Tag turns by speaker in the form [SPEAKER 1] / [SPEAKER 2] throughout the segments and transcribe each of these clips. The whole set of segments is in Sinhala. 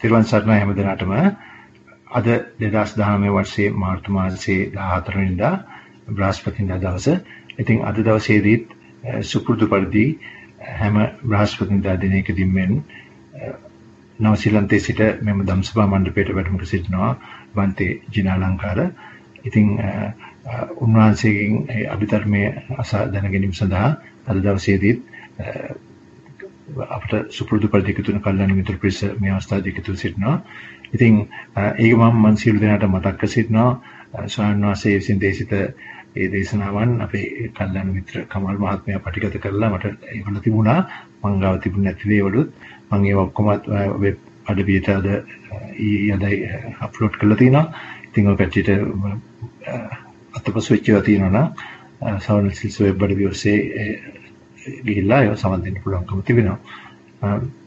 [SPEAKER 1] තිරුවන් සරණයි හැම දිනටම අද 2019 වර්ෂයේ මාර්තු මාසයේ 14 වෙනිදා බ්‍රහස්පතින්දා දවස. ඉතින් අද දවසේදීත් සුපුරුදු පරිදි හැම බ්‍රහස්පතින්දා දිනයකදීම මෙන් නවසීලන්තයේ සිට මෙම දම්සභා මණ්ඩපයට වැඩම කර සිටිනවා බන්තේ ජිනාලංකාර. ඉතින් උන්වහන්සේගෙන් අභිධර්මයේ අසා දැන ගැනීම සඳහා අද දවසේදීත් අපට සුපුරුදු පරිදි එකතු වෙන කල්යනා මිත්‍ර පිරිස මේ අවස්ථාවේදී එකතු සිටිනවා. ඉතින් ඒක මම මන් සියලු දෙනාට මතක් කර සිටිනවා ස්වාමීන් වහන්සේ විසින් දේශිත ඒ දේශනාවන් අපේ කල්යනා මිත්‍ර කමල් මහත්මයා පටිගත කරලා මට ඒවල තිබුණා. මං ගාව තිබුණ නැති දේවලුත් මම ඒව ඔක්කොම වෙබ් අඩවියට අද ඊයේදයි අප්ලෝඩ් කරලා තිනවා. ඉතින් ඔය පැටියට අතපසු වෙච්ච ඒවා තියෙනවා නම් සවන සිල්ස් වෙබ් අඩවිය ඔස්සේ ගිහිල්ලා ඒව සමන් දෙන්න පුළුවන්කම තිබෙනවා.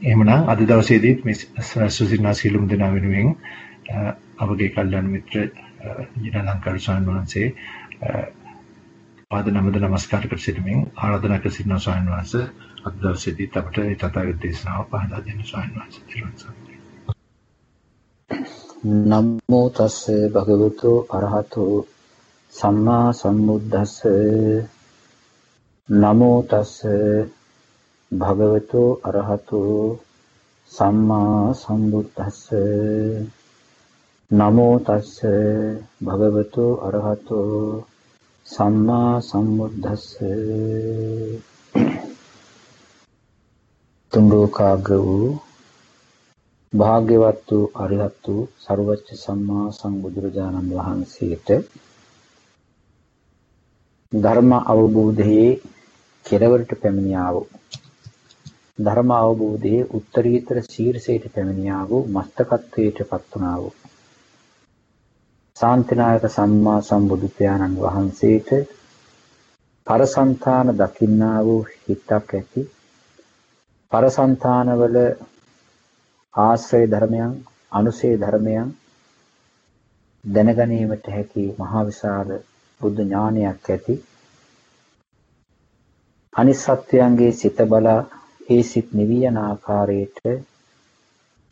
[SPEAKER 1] එහෙමනම් අද දවසේදීත් මේ සුසිනා සීලුම් දෙනා වෙනුවෙන් අපගේ කල්යනා මිත්‍ර ජිනලංකාර ස්වාමීන් වහන්සේ පාද නමද නමස්කාර කර සිටමින් ආරාධනා කර සිටින ස්වාමීන් වහන්සේ. අද දවසේදීත් අපට ඒ තථාගත දේශනාව පහදා දෙන්න ස්වාමීන් වහන්සේ
[SPEAKER 2] නමෝ තස්ස භගවතු අරහතෝ. සම්මා සම්බුද්දස්ස. නමෝ තස් භගවතු අරහතු සම්මා සම්බුද්දස්ස නමෝ තස් භගවතු අරහතු සම්මා සම්බුද්දස්ස තුන්ලෝකාග්‍ර වූ භාග්‍යවත් වූ අරිහත් වූ සර්වච්ච සම්මා සම්බුදුරජාණන් වහන්සේට ධර්ම අවබෝධයේ කෙරවරට පැමිණියා වූ ධර්ම අවබෝධයේ උත්තරීතර ශීර්ෂයට පැමිණියා වූ මස්තකත්වයට පත් වුණා වූ ශාන්තිනායක සම්මා සම්බුදු පියාණන් වහන්සේට පරසන්තාන දකින්නා වූ හිතක් ඇති පරසන්තානවල ආශ්‍රය ධර්මයන් අනුසේ ධර්මයන් දැනගැනීමට හැකි මහා විශාල බුද්ධ ඥානයක් ඇති අනිත් සත්වයන්ගේ සිත බලා ඒ සිත් නිවි යන ආකාරයට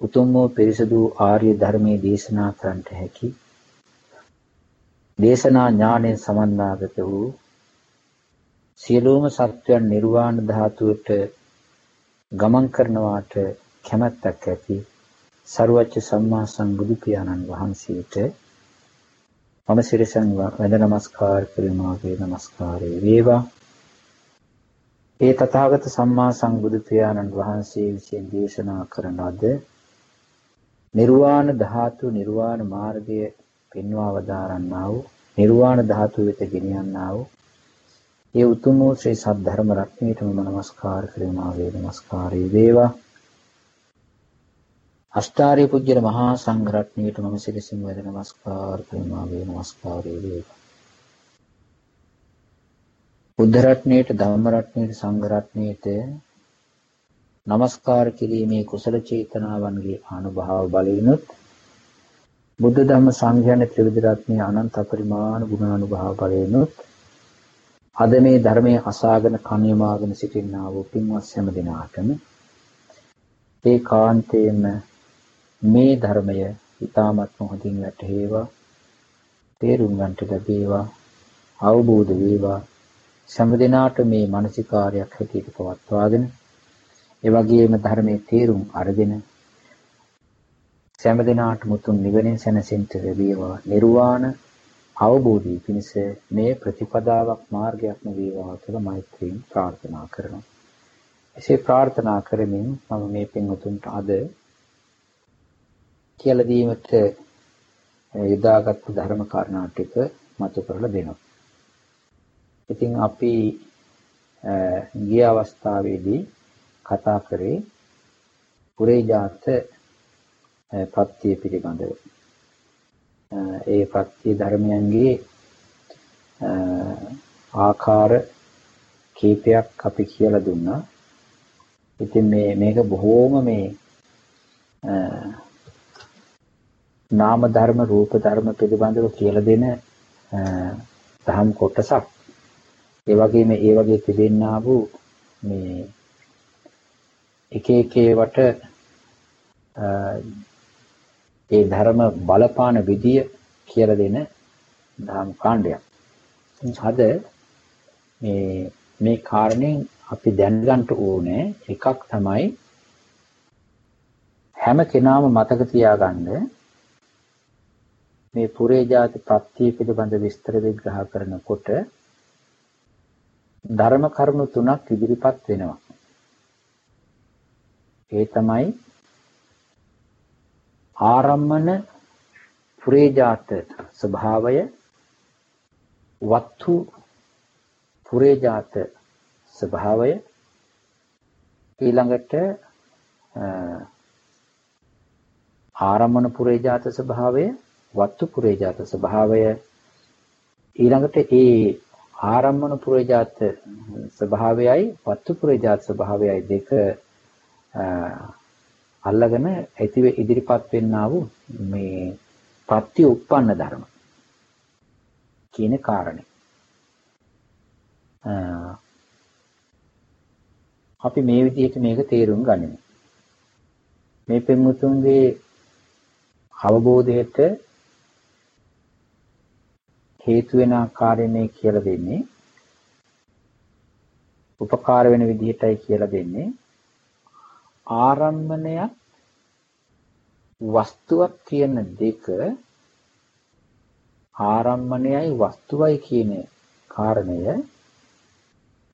[SPEAKER 2] උතුම් වූ පිරිසුදු ආර්ය ධර්මයේ දේශනා කරන්නට හැකි. දේශනා ඥාණයෙන් සමන්නාගත වූ සියලුම සත්වයන් නිර්වාණ ධාතුවට ගමන් කරනවාට කැමැත්තක් ඇති සරුවච්ච සම්මා සම්බුදු පියාණන් වහන්සේට මම සිරසන් වැඳ නමස්කාර කරනවා වේ නමස්කාරය වේවා. ඒ තථාගත සම්මා සම්බුදු පියාණන් වහන්සේ විසින් දේශනා කරන ලද නිර්වාණ ධාතු නිර්වාණ මාර්ගය පෙන්වා වදාරන්නා වූ නිර්වාණ ධාතු වෙත ගෙනියන්නා වූ ඒ උතුම් වූ ශ්‍රී සද්ධර්ම රත්නයටම නමස්කාර කරනවා වේ නමස්කාරය වේවා. අෂ්ටාරි පුජ්‍යල මහා සංඝ රත්නයට මම සිරසින් වැඳ නමස්කාර කරනවා වේ නමස්කාරය වේවා. බුද්ධ රත්නයේට ධම්ම රත්නයේට සංඝ රත්නයේට নমස්කාර කිරීමේ කුසල චේතනාවන්ගේ අනුභව බලෙනොත් බුද්ධ ධම්ම සංඝයාන ත්‍රිවිධ රත්නයේ අනන්ත පරිමාණ ගුණ අනුභව බලෙනොත් අද මේ ධර්මයේ අසාගෙන කණ්‍යමාගෙන සිටිනා වූ පින්වත් හැම දිනාටම ඒ කාන්තේම මේ ධර්මය ඊටමත් මොහොතින් වැටහෙවා තේරුම් ගන්නට ලැබේවා අවබෝධ වේවා. සෑම දිනාට මේ මානසිකාරයක් හැටියට පවත්වාගෙන ඒ වගේම ධර්මයේ තේරුම් අරගෙන සෑම දිනාට මුතුන් නිවනින් සැනසෙන්න ලැබේවා නිර්වාණ අවබෝධය පිණිස මේ ප්‍රතිපදාවක් මාර්ගයක්ම වේවා කියලා මෛත්‍රියෙන් ප්‍රාර්ථනා කරනවා. එසේ ප්‍රාර්ථනා කරමින් මම මේ පින්වතුන්ට අද කියලා දීමට යොදාගත් ධර්ම කාරණා ටික මතු කරලා දෙනවා. ඉතින් අපි ගිය අවස්ථාවේදී කතා කරේ පුරේජාත පත්‍ය පිළිබඳව. ඒ පත්‍ය ධර්මයන්ගේ ආකාර කීපයක් අපි කියලා දුන්නා. ඉතින් මේ මේක බොහෝම මේ නාම ධර්ම රූප ධර්ම පිළිබඳව කියලා දෙන දහම් කොටසක්. ඒ වගේම ඒ වගේ තිබෙන්නා වූ මේ එක එක ඒවට ඒ ධර්ම බලපාන විදිය කියලා දෙන ධම් කාණ්ඩයක්. අද මේ මේ කාරණෙන් අපි දැනගන්න ඕනේ එකක් තමයි හැම කෙනාම මතක තියාගන්න මේ පුරේ ಜಾති ප්‍රත්‍ය පිළිබඳ විස්තර විග්‍රහ කරනකොට ධර්ම කරුණු තුනක් ඉදිරිපත් වෙනවා. ඒ තමයි ආරම්මන පුරේජාත ස්වභාවය වත්තු පුරේජාත ස්වභාවය ඊළඟට ආරම්මන පුරේජාත ස්වභාවය වත්තු පුරේජාත ස්වභාවය ඊළඟට ඒ ආරම්මන පුරේජාත ස්වභාවයයි වත්තු පුරේජාත ස්වභාවයයි දෙක අල්ලගෙන ඇතිව ඉදිරිපත් වෙන්නා වූ මේ ප්‍රත්‍ය උප්පන්න ධර්ම කියන කාරණේ. අපි මේ විදිහට මේක තේරුම් ගනිමු. මේ පෙම්මුතුන්ගේ අවබෝධයට හේතු වෙන ආකාරය මේ කියලා දෙන්නේ උපකාර වෙන විදිහටයි කියලා දෙන්නේ ආරම්මණයක් වස්තුවක් කියන දෙක ආරම්මණයයි වස්තුවයි කියන කාරණය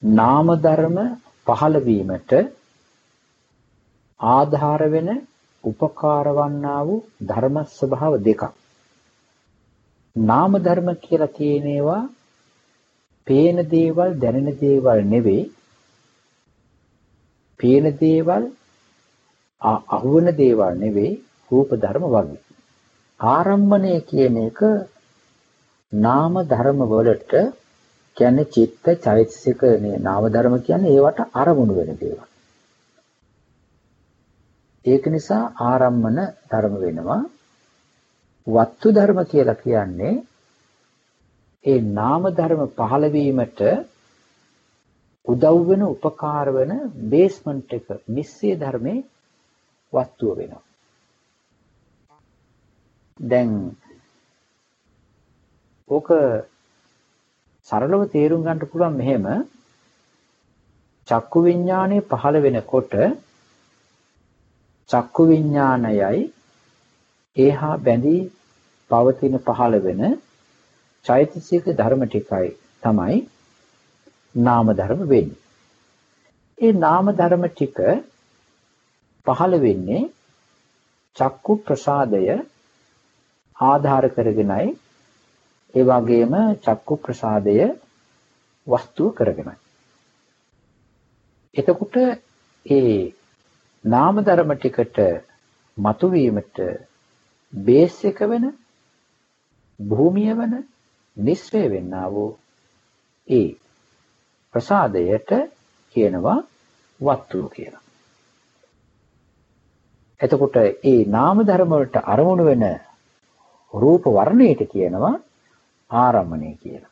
[SPEAKER 2] නාම ධර්ම පහළ වීමට ආධාර වෙන උපකාර වන්නා වූ ධර්ම ස්වභාව දෙකක්. නාම ධර්ම කියලා කියන ඒවා පේන දේවල් දැනෙන දේවල් නෙවෙයි. පේන දේවල් අහුවන දේවල් නෙවෙයි රූප ධර්ම වගේ. ආරම්මණය කියන එක නාම ධර්ම වලට කියන්නේ චිත්ත චෛතසික නේ නාම ධර්ම කියන්නේ ඒවට අරමුණු වෙන දේවල්. ඒක නිසා ආරම්මන ධර්ම වෙනවා. වත්තු ධර්ම කියලා කියන්නේ ඒ නාම ධර්ම පහළ වීමට උදව් වෙන උපකාර වෙන බේස්මන්ට් එක මිස්සේ ධර්මයේ වස්තුව වෙනවා. දැන් ඕක සරලව තේරුම් ගන්න පුළුවන් මෙහෙම චක්කු විඥානය පහළ වෙනකොට චක්කු විඥානයයි ඒහා බැඳී පවතින පහළ වෙන චෛතසික ධර්ම ටිකයි තමයි නාම ධර්ම වෙන්නේ. ඒ නාම ධර්ම ටික පහළ වෙන්නේ චක්කු ප්‍රසාදය ආධාර කරගෙනයි ඒ වගේම චක්කු ප්‍රසාදය වස්තුව කරගෙනයි එතකොට ඒ නාම ධර්ම ටිකට මතුවීමට බේස් එක වෙන භූමිය වෙන නිස්සය වෙන්නා වූ ඒ ප්‍රසාදයට කියනවා වත්තුව කියලා. එතකොට ඒ නාම ධර්ම වලට අරමුණු වෙන රූප වර්ණයට කියනවා ආරම්මණය කියලා.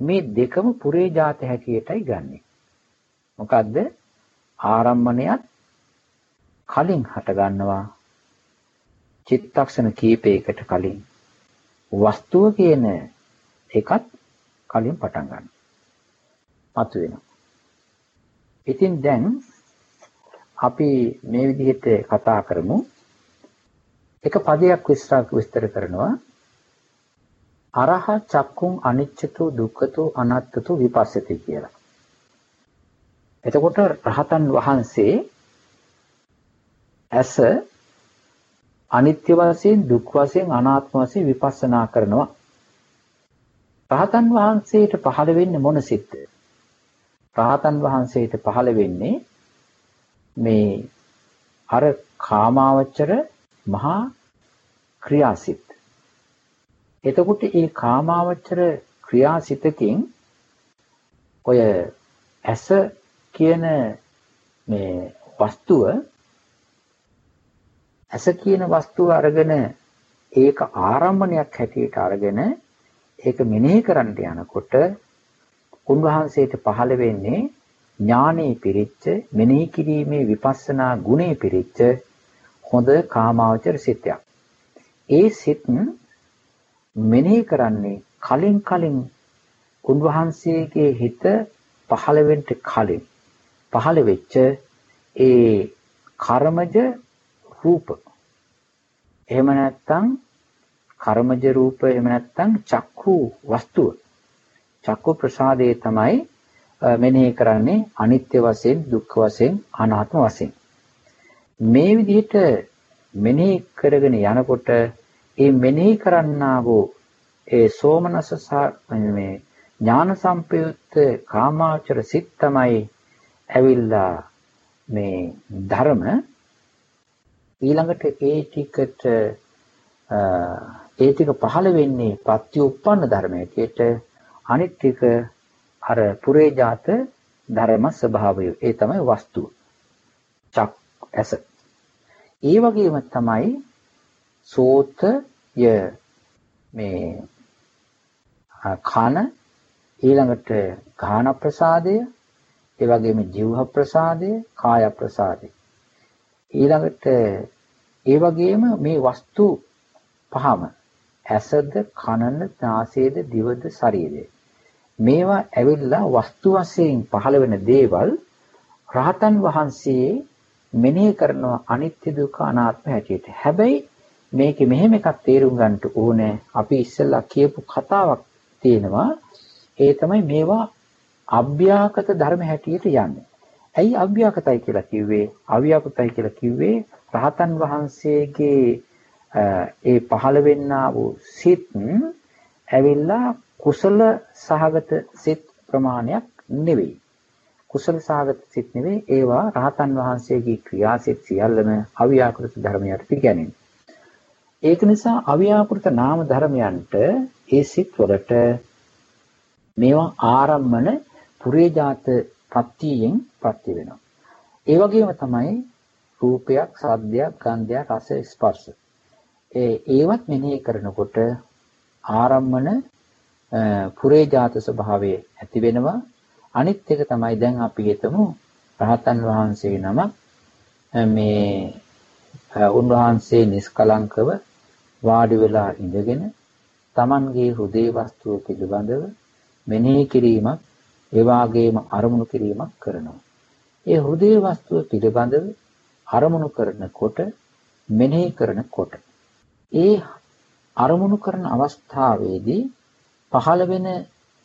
[SPEAKER 2] මේ දෙකම පුරේ જાත හැටියටයි ගන්නෙ. මොකද්ද? ආරම්මණයත් කලින් හට ගන්නවා. චිත්තක්ෂණ කීපයකට කලින් වස්තුව කියන එකත් කලින් පටන් ගන්නවා. මතුවෙනවා. ඉතින් දැන් අපි මේ විදිහට කතා කරමු. එක පදයක් විස්තර කරනවා. අරහ චක්කුම් අනිච්චතෝ දුක්ඛතෝ අනාත්තතෝ විපස්සති කියලා. එතකොට රහතන් වහන්සේ ඇස අනිත්‍ය වශයෙන් දුක් වශයෙන් අනාත්ම වශයෙන් විපස්සනා කරනවා. රහතන් වහන්සේට පහළ වෙන්නේ මොන සිත්ද? රහතන් වහන්සේට පහළ වෙන්නේ මේ අර කාමාවචර මහා ක්‍රියාසිත. එතකොට මේ කාමාවචර ක්‍රියාසිතකින් ඔය ඇස කියන මේ වස්තුව ඇස කියන වස්තුව අරගෙන ඒක ආරම්භණයක් හැටියට අරගෙන ඒක මෙනෙහි කරන්න යනකොට උන්වහන්සේට පහළ වෙන්නේ ඥානෙ පිරිච්ච මෙනෙහි කිරීමේ විපස්සනා ගුණේ පිරිච්ච හොඳ කාමාවචර සිතයක්. ඒ සිත් මෙනෙහි කරන්නේ කලින් කලින් උන්වහන්සේගේ හිත පහළ වෙන්න කලින් පහළ වෙච්ච ඒ කර්මජ රූප. එහෙම නැත්නම් කර්මජ රූප එහෙම නැත්නම් චක්කු වස්තුව. චක්කු ප්‍රසාදයේ තමයි මෙනෙහි කරන්නේ අනිත්‍ය වශයෙන් දුක්ඛ වශයෙන් අනාත්ම වශයෙන්. මේ විදිහට මෙනෙහි කරගෙන යනකොට ඒ මෙනෙහි කරන්නා වූ ඒ සෝමනස මේ ඥාන සම්පයුක්ත කාමාචර සිත් තමයි ඇවිල්ලා මේ ධර්ම ඊළඟට ඒ ටිකට ඒ ටික පහළ වෙන්නේ පත්‍ය උප්පන්න ධර්මයකට අනිත් ටික අර පුරේජාත ධර්ම ස්වභාවය. ඒ තමයි වස්තුව චක් ඇස. ඒ වගේම තමයි සෝතය මේ කන ඊළඟට ගාන ප්‍රසාදය ඒ වගේම ජීවහ ප්‍රසාදය කාය ප්‍රසාදය ඊළඟට ඒ වගේම මේ වස්තු පහම ඇසද කනද නාසයද දිවද ශරීරය මේවා ඇවිල්ලා වස්තු වශයෙන් පහළ වෙන දේවල් රහතන් වහන්සේ මෙනෙහි කරනවා අනිත්‍ය දුක්ඛ අනාත්ම හැටියට. හැබැයි මේකේ මෙහෙම එකක් තේරුම් ගන්න ඕනේ. අපි ඉස්සෙල්ලා කියපු කතාවක් තියෙනවා. ඒ තමයි මේවා අභ්‍යාකත ධර්ම හැටියට යන්නේ. ඇයි අභ්‍යාකතයි කියලා කිව්වේ? අව්‍යාකතයි කියලා කිව්වේ රහතන් වහන්සේගේ ඒ පහළ වෙන්නා වූ සිත් ඇවිල්ලා කුසල සහගත සිත් ප්‍රමාණයක් නෙවෙයි. කුසල සහගත සිත් නෙවෙයි ඒවා රහතන් වහන්සේගේ ක්‍රියාසිත සියල්ලම අව්‍යාකෘත ධර්මයට පිළිගැනෙන. ඒක නිසා අව්‍යාකෘත නාම ධර්මයන්ට ඒ සිත් වලට මේවා ආරම්මන පුරේජාත පත්තියෙන් පත්ති වෙනවා. ඒ වගේම තමයි රූපයක්, සද්දයක්, ගන්ධයක්, රස, ස්පර්ශ. ඒ ඒවත් මෙනෙහි කරනකොට ආරම්මන පුරේජාත ස්වභාවය ඇති වෙනවා. අනිත් එක තමයි දැන් අපි හිතමු රහතන් වහන්සේ නමක් මේ උන්වහන්සේ නිස්කලංකව වාඩි වෙලා ඉඳගෙන Tamanගේ හෘදේ වස්තුව පිළිබඳව මෙනෙහි කිරීමක් ඒ වාගේම අරමුණු කිරීමක් කරනවා. ඒ හෘදේ වස්තුව පිළිබඳව අරමුණු කරනකොට මෙනෙහි කරනකොට ඒ අරමුණු කරන අවස්ථාවේදී පහළ වෙන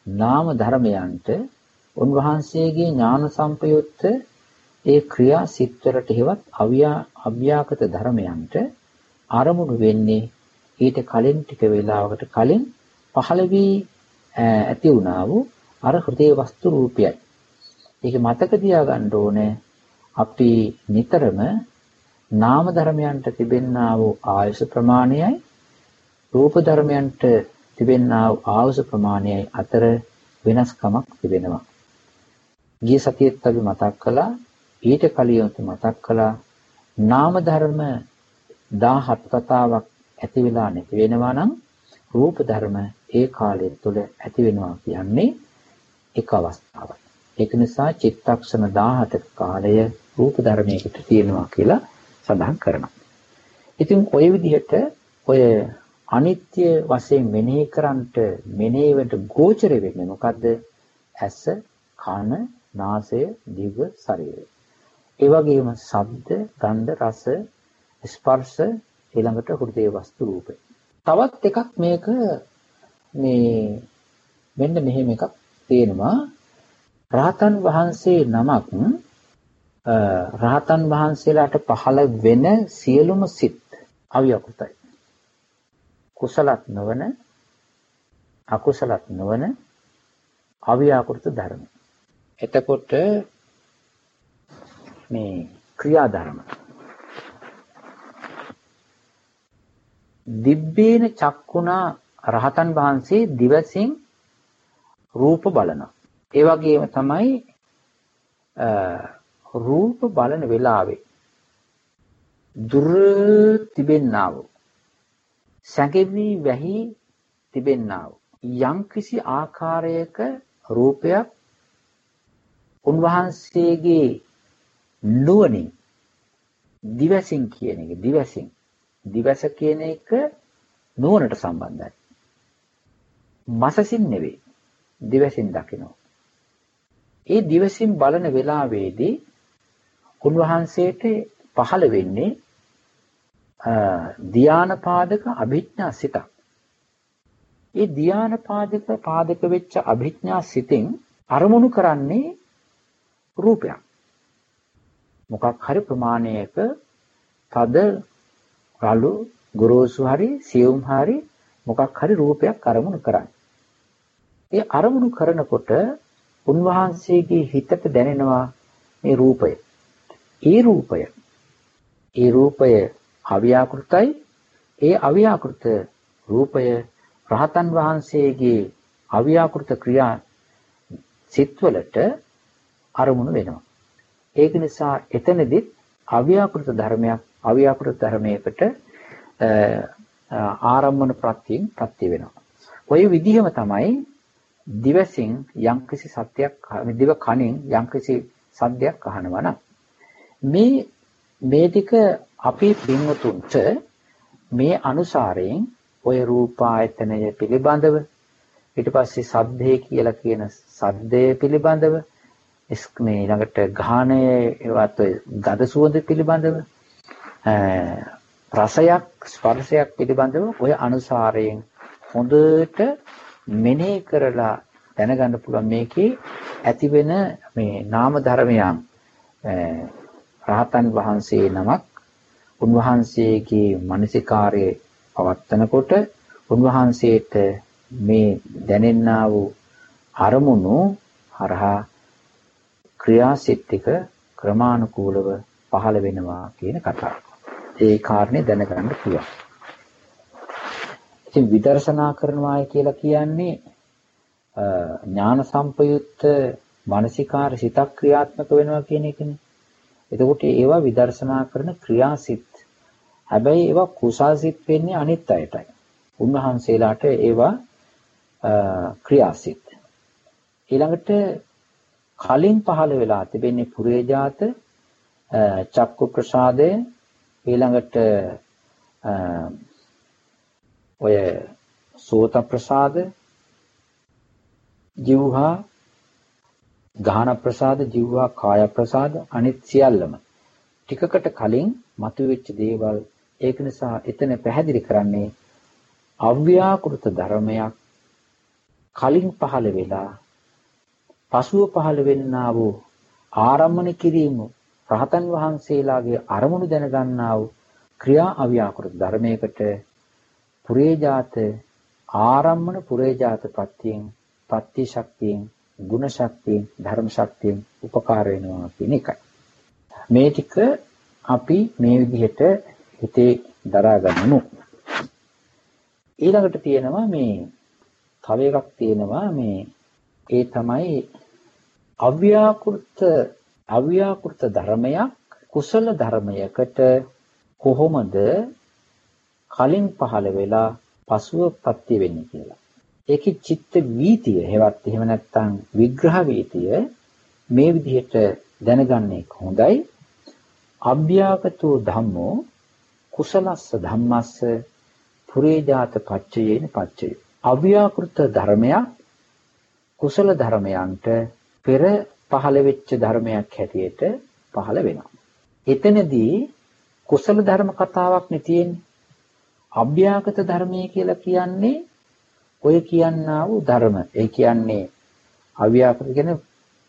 [SPEAKER 2] නාම ධර්මයන්ට උන්වහන්සේගේ ඥාන සම්පයුත්ත ඒ ක්‍රියා සිත්වලට හේවත් අභ්‍යාකත ධර්මයන්ට ආරමුණු වෙන්නේ ඊට කලින් ටික වේලාවකට කලින් පහළ වී ඇති වුණා වූ අර හෘදේ වස්තු රූපයයි. ඒක මතක තියාගන්න ඕනේ අපි නිතරම නාම ධර්මයන්ට තිබෙන්නා වූ ආයස ප්‍රමාණයයි රූප ධර්මයන්ට තිබෙන්නා වූ ආයස ප්‍රමාණයයි අතර වෙනස්කමක් තිබෙනවා. ගිය සතියේත් අපි මතක් කළා ඊට කලින් මතක් කළා නාම ධර්ම 17 කතාවක් ඇති වෙලා නැති වෙනවා නම් රූප ධර්ම ඒ කාලය තුළ ඇති වෙනවා කියන්නේ එක අවස්ථාවක්. ඒක නිසා චිත්තක්ෂණ 17ක කාලය රූප ධර්මයකට තියෙනවා කියලා සඳහන් කරනවා. ඉතින් ওই විදිහට ඔය අනිත්‍ය වශයෙන් මෙනෙහි කරන්ට මෙනෙහිවට ගෝචර වෙන්නේ මොකද්ද? ඇස, කන, නාසය, දිව, ශරීරය. ඒ වගේම ශබ්ද, ගන්ධ, රස, ස්පර්ශ ඊළඟට හෘදේ වස්තු රූපය. තවත් එකක් මේක මේ මෙන්න මෙහෙම එකක් තියෙනවා. රහතන් වහන්සේ නමක් රහතන් වහන්සේලාට පහළ වෙන සියලුම සිත් අවියකුතයි. කුසලත් නොවන අකුසලත් නොවන අවියාකෘත ධර්ම. එතකොට මේ ක්‍රියාධර්ම දිබ්බේන චක්කුණා රහතන් වහන්සේ දිවසින් රූප බලනවා. ඒ වගේම තමයි රූප බලන වෙලාවේ දුර තිබෙන්නා වූ සැඟවි වැහි තිබෙන්නා වූ යම්කිසි ආකාරයක රූපයක් උන්වහන්සේගේ නුවණින් දිවසින් කියන එක දිවසින් දිවස කියන එක නුවණට සම්බන්ධයි. මසසින් නෙවෙයි. දිවසින් දකිනවා. ඒ දිවසින් බලන වෙලාවේදී උන්වහන්සේට පහළ වෙන්නේ ධානාපාදක අභිඥා සිතක්. ඒ ධානාපාදක පාදක වෙච්ච අභිඥා සිතෙන් අරමුණු කරන්නේ රූපයක්. මොකක් හරි ප්‍රමාණයක තද රළු ගොරෝසු හරි සියුම් හරි මොකක් හරි රූපයක් අරමුණු කරන්නේ. ඒ අරමුණු කරනකොට උන්වහන්සේගේ හිතට දැනෙනවා මේ රූපය. ඒ රූපය. ඒ රූපය අව්‍යාකෘතයි. ඒ අව්‍යාකෘත රූපය රහතන් වහන්සේගේ අව්‍යාකෘත ක්‍රියා සිත්වලට අරමුණු වෙනවා. ඒක නිසා එතනදිත් අව්‍යාකෘත ධර්මයක් අව්‍යාකෘත ධර්මයකට ආරම්මන ප්‍රත්‍යයෙන් ප්‍රත්‍ය වෙනවා. ওই විදිහම තමයි දිවසින් යම්කිසි සත්‍යයක් දිව කනින් යම්කිසි සද්දයක් අහනවා නම් මේ මේ ටික අපේ පින්වතුන්ට මේ අනුසාරයෙන් ඔය රූපායතනය පිළිබඳව ඊට පස්සේ සද්දේ කියලා කියන සද්දය පිළිබඳව මේ ළඟට ගාහණය ඒවත් ඔය ගඳ සුවඳ පිළිබඳව රසයක් ස්පර්ශයක් පිළිබඳව ඔය අනුසාරයෙන් හොඳට මෙනෙහි කරලා දැනගන්න පුළුවන් මේකේ ඇති වෙන මේ නාම ධර්මයන් රහතන් වහන්සේ නමක් උන්වහන්සේගේ මානසිකාර්යයේ පවත්නකොට උන්වහන්සේට මේ දැනෙන්නා වූ අරමුණු හරහා ක්‍රියාසිටික ක්‍රමානුකූලව පහළ වෙනවා කියන කතාව. ඒ කාරණේ දැනගන්න පුළුවන්. ඉතින් විදර්ශනා කරනවායි කියලා කියන්නේ ඥාන සම්පයුක්ත මානසිකාර සිතක් ක්‍රියාත්මක වෙනවා කියන එකනේ. එතකොට ඒවා විදර්ශනා කරන ක්‍රියාසිත. හැබැයි ඒවා කුසල්සිත වෙන්නේ අනිත් අයටයි. උන්වහන්සේලාට ඒවා ක්‍රියාසිත. ඊළඟට කලින් පහළ වෙලා තිබෙන්නේ පුරේජාත චක්කු ප්‍රසාදය ඊළඟට ඔය සෝත ප්‍රසාද ජීවහා ගාහන ප්‍රසාද ජීවහා කාය ප්‍රසාද අනිත් සියල්ලම. ටිකකට කලින් මතුවෙච්ච දේවල් ඒක නිසා එතන පැහැදිලි කරන්නේ අව්‍යාකෘත ධර්මයක් කලින් පහළ වෙලා පසුව පහළ වෙන්නා වූ ආරම්මන කිරීම රහතන් වහන්සේලාගේ අරමුණු දැනගන්නා වූ ක්‍රියා අව්‍යාකෘත ධර්මයකට පුරේජාත ආරම්මන පුරේජාත පත්‍යයෙන් පත්‍ය ශක්තියෙන් ගුණ ශක්තියෙන් ධර්ම ශක්තියෙන් උපකාර වෙනවා කියන එකයි. මේ ටික අපි මේ විදිහට හිතේ දරා ගන්නමු. ඊළඟට තියෙනවා මේ තව එකක් තියෙනවා මේ ඒ තමයි අව්‍යාකෘත අව්‍යාකෘත ධර්මයක් කුසල ධර්මයකට කොහොමද කලින් පහළ වෙලා පසුව පත්‍ය වෙන්නේ කියලා. ඒකේ චිත්ත වීතිය හෙවත් එහෙම නැත්නම් විග්‍රහ වීතිය මේ විදිහට දැනගන්නේ හොඳයි. අභ්‍යාගතෝ ධම්මෝ කුසලස්ස ධම්මස්ස පුරේජාත පච්චයේන පච්චය. අව්‍යාකෘත ධර්මයක් කුසල ධර්මයන්ට පෙර පහළ වෙච්ච ධර්මයක් හැටියට පහළ වෙනවා. එතනදී කුසල ධර්ම කතාවක් නේ තියෙන්නේ. අභ්‍යාගත ධර්මයේ කියලා කියන්නේ ඔය කියන්නා වූ ධර්ම. ඒ කියන්නේ අව්‍යාකෘත කියන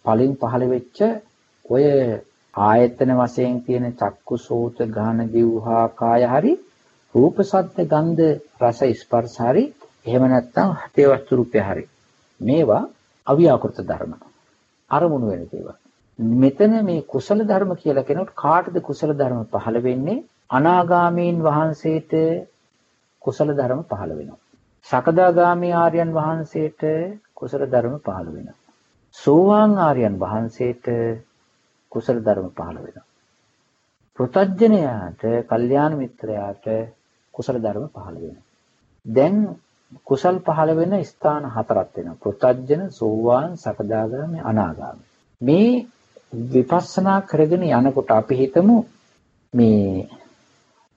[SPEAKER 2] පලින් පහළ වෙච්ච ඔය ආයතන වශයෙන් තියෙන චක්කු සෝත ගාන දිවහා කාය හරි රූප සද්ද ගන්ධ රස ස්පර්ශ හරි එහෙම නැත්නම් හතේ වස්තු රූපය හරි. මේවා අව්‍යාකෘත ධර්ම. අරමුණු වෙන දේවල් මෙතන මේ කුසල ධර්ම කියලා කෙනෙකුට කාටද කුසල ධර්ම පහළ වෙන්නේ? අනාගාමීන් වහන්සේට කුසල ධර්ම පහළ වෙනවා සකදාගාමී ආර්යයන් වහන්සේට කුසල ධර්ම පහළ වෙනවා. සෝවාන් ආර්යයන් වහන්සේට කුසල ධර්ම පහළ වෙනවා. පෘතජ්ජනයාට, කල්යාණ මිත්‍රයාට කුසල ධර්ම පහළ වෙනවා. දැන් කුසල් පහළ වෙන ස්ථාන හතරක් වෙනවා. පෘතජ්ජන, සෝවාන්, සකදාගාමී, අනාගාමී. මේ විපස්සනා කරගෙන යනකොට අපි හිතමු මේ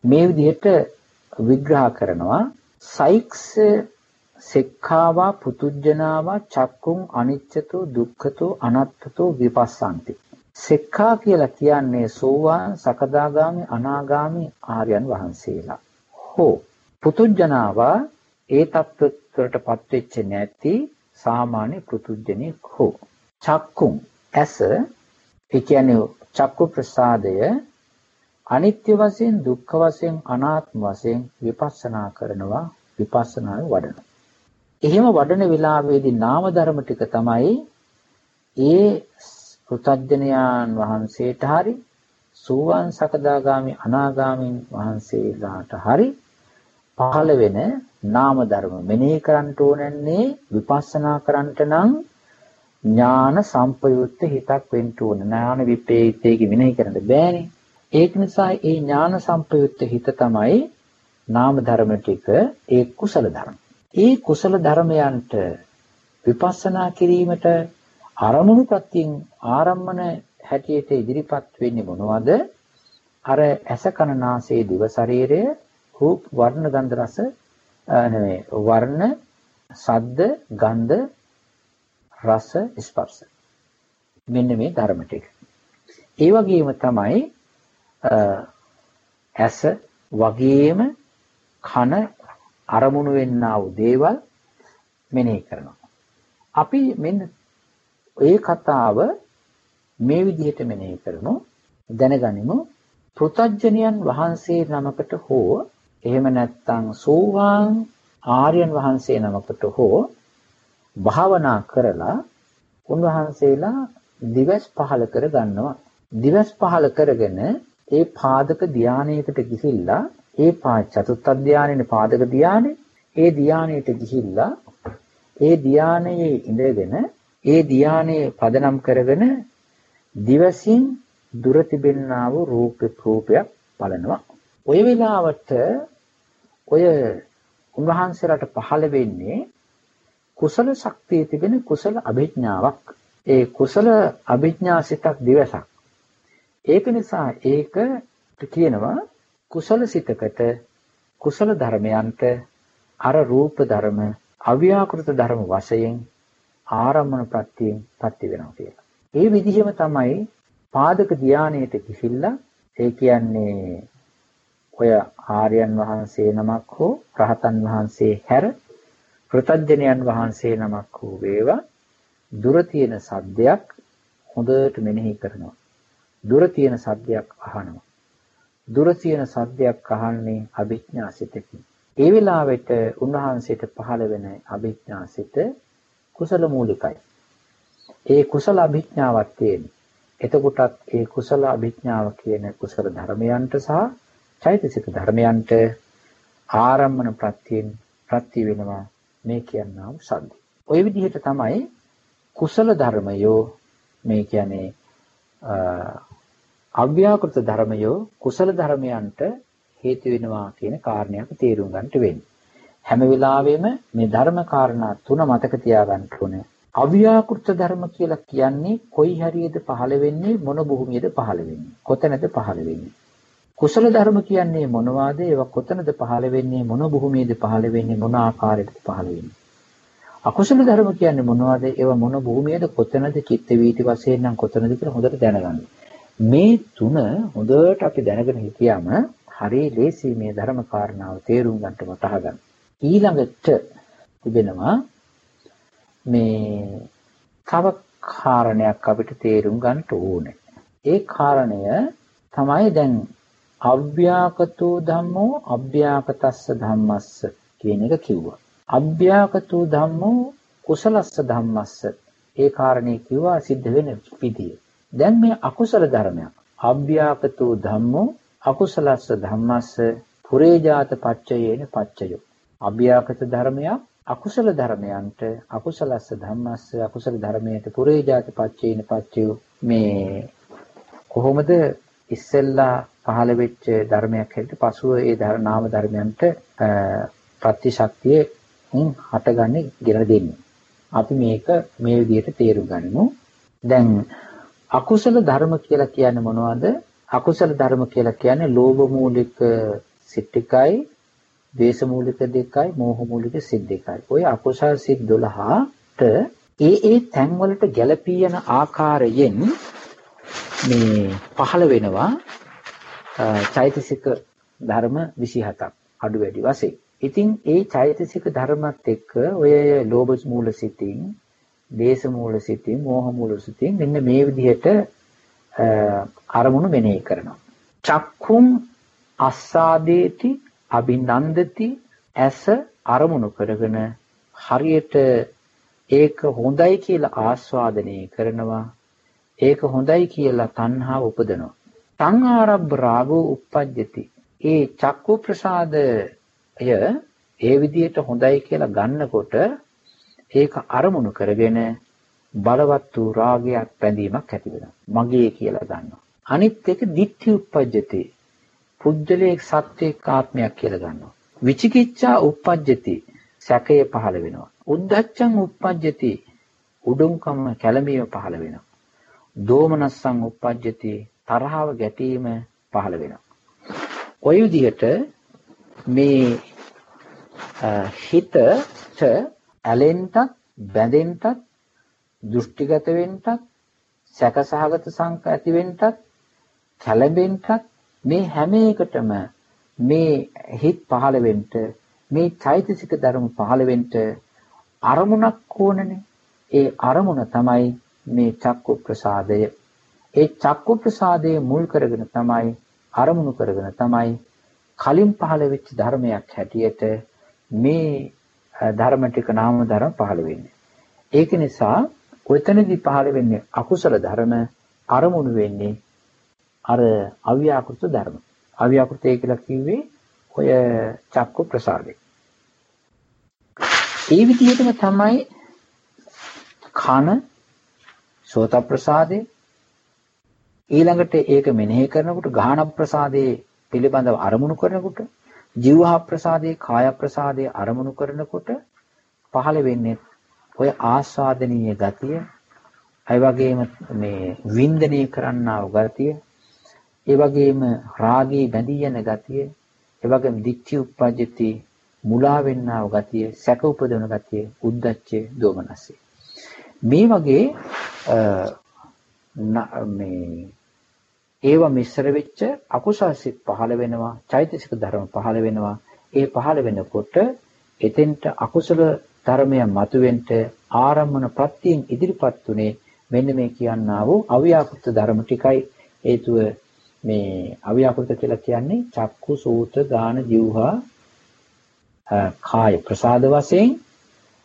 [SPEAKER 2] මේ විදිහට විග්‍රහ කරනවා සයික්ස් සෙක්ඛාවා පුතුජනාවා චක්කුම් අනිච්චතෝ දුක්ඛතෝ අනත්තතෝ විපස්සන්ති. සෙක්ඛා කියලා කියන්නේ සෝවාන් සකදාගාමි අනාගාමි ආර්යයන් වහන්සේලා. හෝ පුතුජනාවා ඒ தත්ත්වයටපත් වෙච්ච නැති සාමාන්‍ය පුතුජනෙක් හෝ චක්කුම් ඇස ඒ කියන්නේ චක්කු ප්‍රසාදය අනිත්‍ය වශයෙන් දුක්ඛ වශයෙන් අනාත්ම වශයෙන් විපස්සනා කරනවා විපස්සනාවේ වඩනවා. එහෙම වඩන වෙලාවේදී නාම ධර්ම ටික තමයි ඒ පෘථග්ජනයන් වහන්සේට හරි සෝවාන් සකදාගාමි අනාගාමීන් වහන්සේලාට හරි පහළ වෙන නාම ධර්ම මෙනෙහි කරන්න ඕනන්නේ විපස්සනා කරන්නට නම් ඥාන සම්පයුක්ත හිතක් වෙන්න ඕන. ඥාන විපේතේක මෙනෙහි කරන්න බෑනේ. ඒක නිසා ඒ ඥාන සම්පයුක්ත හිත තමයි නාම ධර්ම ටික ඒ කුසල ධර්ම. ඒ කුසල ධර්මයන්ට විපස්සනා කිරීමට අරමුණු ප්‍රත්‍යයෙන් ආරම්මන හැටියට ඉදිරිපත් වෙන්නේ මොනවද? අර ඇස කන නාසය දිව ශරීරය රූප වර්ණ ගන්ධ රස නෙමෙයි වර්ණ සද්ද ගන්ධ රස ස්පර්ශ මෙන්න මේ ධර්ම ටික. ඒ වගේම තමයි ඇස වගේම කන අරමුණු වෙන්නා වූ දේවල් මෙනෙහි කරනවා. අපි මෙන්න ඒ කතාව මේ විදිහට මෙනෙහි කරමු දැනගනිමු පෘතජ්ජනයන් වහන්සේ නමකට හෝ එහෙම නැත්නම් සෝවාන් ආර්යයන් වහන්සේ නමකට හෝ භාවනා කරලා උන්වහන්සේලා දිවස් පහල කර ගන්නවා. දිවස් පහල කරගෙන ඒ පාදක ධානයකට ගිහිල්ලා ඒ පා චතුත්ථ ධානයනේ පාදක ධානය ඒ ධානයට ගිහිල්ලා ඒ ධානයේ ඉඳගෙන ඒ ධානයේ පදනම් කරගෙන දිවසින් දුර තිබෙන්නා වූ රූප රූපයක් බලනවා. ඔය වෙලාවට ඔය උන්වහන්සේලාට පහළ වෙන්නේ කුසල ශක්තිය තිබෙන කුසල අභිඥාවක්. ඒ කුසල අභිඥා සිතක් දිවසක්. ඒක නිසා ඒක කියනවා කුසල සිතකට කුසල ධර්මයන්ට අර රූප ධර්ම අව්‍යාකෘත ධර්ම වශයෙන් ආරම්මන ප්‍රත්‍යයෙන් පත්‍ය වෙනවා කියලා. ඒ විදිහම තමයි පාදක ධානයේට ගිහිල්ලා ඒ කියන්නේ ඔය ආර්යයන් වහන්සේ නමක් හෝ රහතන් වහන්සේ හැර කෘතඥයන් වහන්සේ නමක් හෝ වේවා දුර තියෙන සද්දයක් හොඳට මෙනෙහි කරනවා. දුර තියෙන සද්දයක් අහනවා. දුර තියෙන සද්දයක් අහන්නේ අභිඥා සිතකින්. ඒ වෙලාවෙට උන්වහන්සේට පහළ වෙන අභිඥා සිත කුසල මූලිකයි. ඒ කුසල අභිඥාවක් තියෙන. එතකොටත් ඒ කුසල අභිඥාව කියන කුසල ධර්මයන්ට සහ චෛතසික ධර්මයන්ට ආරම්මන ප්‍රත්‍යයෙන් ප්‍රත්‍ය වෙනවා මේ කියනවා සද්ද. ওই විදිහට තමයි කුසල ධර්මයෝ මේ කියන්නේ අව්‍යාකෘත ධර්මයෝ කුසල ධර්මයන්ට හේතු වෙනවා කියන කාරණයක් තේරුම් ගන්නට වෙන්නේ. හැම වෙලාවෙම මේ ධර්ම කාරණා තුන මතක තියාගන්න ඕනේ. අව්‍යාකෘත ධර්ම කියලා කියන්නේ කොයි හරියද පහළ වෙන්නේ මොන භූමියද පහළ වෙන්නේ කොතැනද පහළ වෙන්නේ. කුසල ධර්ම කියන්නේ මොනවාද? ඒවා කොතනද පහළ වෙන්නේ මොන භූමියේද පහළ වෙන්නේ මොන ආකාරයකද පහළ වෙන්නේ? අකුසල ධර්ම කියන්නේ මොනවද? ඒවා මොන භූමියේද කොතනද චිත්ත වීති වශයෙන් නම් කොතනද කියලා හොඳට දැනගන්න. මේ තුන හොඳට අපි දැනගෙන හිටියාම හරිය ලේසි මේ ධර්ම කාරණාව තේරුම් ගන්නට වටහා ගන්න ඊළඟට තිබෙනවා මේ තව කාරණයක් අපිට තේරුම් ගන්න ඕනේ. ඒ කාරණය තමයි දැන් අව්‍යාකතෝ ධම්මෝ අභ්‍යාකතස්ස ධම්මස්ස කියන එක කිව්වා. අභ්‍යාකතෝ ධම්මෝ කුසලස්ස ධම්මස්ස ඒ කාරණේ කිව්වා සිද්ධ වෙන විදිය. දැන් මේ අකුසල ධර්මයක් අභ්‍යාකතෝ ධම්මෝ අකුසලස්ස ධම්මස්ස පුරේජාත පච්චයේන පච්චයෝ. අභ්‍යාකත ධර්මයක් අකුසල ධර්මයන්ට අකුසලස්ස ධම්මස්ස අකුසල ධර්මයට පුරේජාති පච්චේන පච්චය මේ කොහොමද ඉස්සෙල්ලා පහළ වෙච්ච ධර්මයක් හැටියට පසුව ඒ නාම ධර්මයන්ට ප්‍රතිශක්තිය හටගන්නේ ගෙන දෙන්නේ. අපි මේක මේ විදිහට තේරුම් ගනිමු. දැන් අකුසල ධර්ම කියලා කියන්නේ මොනවද? අකුසල ධර්ම කියලා කියන්නේ ලෝභ මූලික සිත් ටිකයි ද්වේෂ මූලික දෙකයි, මෝහ මූලික සිත් දෙකයි. ওই අකුසල් සිත් 12ට ඒ ඒ තැන්වලට ගැළපී යන ආකාරයෙන් මේ පහළ වෙනවා චෛතසික ධර්ම 27ක් අඩු වැඩි වශයෙන්. ඉතින් ඒ චෛතසික ධර්මත් එක්ක ඔය ලෝභ මූල සිතින්, දේශ මූල සිතින්, මෝහ මූල සිතින් මෙන්න මේ විදිහට අරමුණු මෙනෙහි කරනවා. චක්කුම් අස්සාදේති අභිනන්දති ඇස අරමුණු කරගෙන හරියට ඒක හොඳයි කියලා ආස්වාදනය කරනවා. ඒක හොඳයි කියලා තණ්හාව උපදනවා. සංආරබ්බ රාගෝ uppajjati. ඒ චක්කු ප්‍රසාදය ඒ විදිහට හොඳයි කියලා ගන්නකොට ඒක අරමුණු කරගෙන බලවත් වූ රාගයක් පැඳීමක් ඇති වෙනවා මගේ කියලා ගන්නවා අනිත් එක ditthi uppajjati පුද්ගලයේ සත්‍යයක් ආත්මයක් කියලා ගන්නවා. විචිකිච්ඡා uppajjati සැකය පහළ වෙනවා. උද්ධච්චං uppajjati උඩුම්කම කැළඹීම පහළ වෙනවා. දෝමනස්සං uppajjati තරහව ගැටීම පහළ වෙනවා. ඔය විදිහට මේ හිතට ඇලෙන්නත් බැඳෙන්නත් දෘෂ්ටිගත වෙන්නත් සැකසහගත සංක ඇති වෙන්නත් කැළඹෙන්නත් මේ හැම එකටම මේ හිත් පහළ වෙන්න මේ චෛතසික ධර්ම පහළ වෙන්න අරමුණක් ඕනනේ. ඒ අරමුණ තමයි මේ චක්කු ප්‍රසාදය. ඒ චක්කු ප්‍රසාදයේ මුල් කරගෙන තමයි අරමුණු කරගෙන තමයි කලින් පහළ වෙච්ච ධර්මයක් හැටියට මේ ධර්ම ටික නාම ධර්ම පහළ වෙන්නේ. ඒක නිසා ඔතනදී පහළ වෙන්නේ අකුසල ධර්ම අරමුණු වෙන්නේ අර අව්‍යාකෘත ධර්ම. අව්‍යාකෘතය කියලා කිව්වේ ඔය චක්කු ප්‍රසාදේ. ඒ විදිහටම තමයි කන සෝත ප්‍රසාදේ ඊළඟට ඒක මෙනෙහි කරනකොට ගාහන ප්‍රසාදේ පිළිබඳව අරමුණු කරනකොට ජීවහා ප්‍රසාදේ කාය ප්‍රසාදේ අරමුණු කරනකොට පහළ වෙන්නේ ඔය ආස්වාදනීය ගතිය අය වගේම මේ වින්දනය කරන්නා වූ ගතිය ඒ වගේම රාගී බැඳී යන ගතිය, ඒ වගේම දික්ටි උප්පජ්ජති මුලා වෙන්නා වූ ගතිය, සැක උපදවන ගතිය, උද්දච්චය, දෝමනසය. මේ වගේ මේ ඒව මිශ්‍ර වෙච්ච අකුසල් සිත් පහළ වෙනවා, චෛතසික ධර්ම පහළ වෙනවා. ඒ පහළ වෙනකොට එතෙන්ට අකුසල ධර්මයන් මතුවෙන්න ආරම්මන ප්‍රත්‍යයෙන් ඉදිරිපත් උනේ මෙන්න මේ කියන්නා වූ අව්‍යාකෘත ධර්ම ටිකයි හේතුව මේ අව්‍යාකෘත කියලා කියන්නේ චක්කු සෝත ගාන ජීවහා කාය ප්‍රසාද වශයෙන්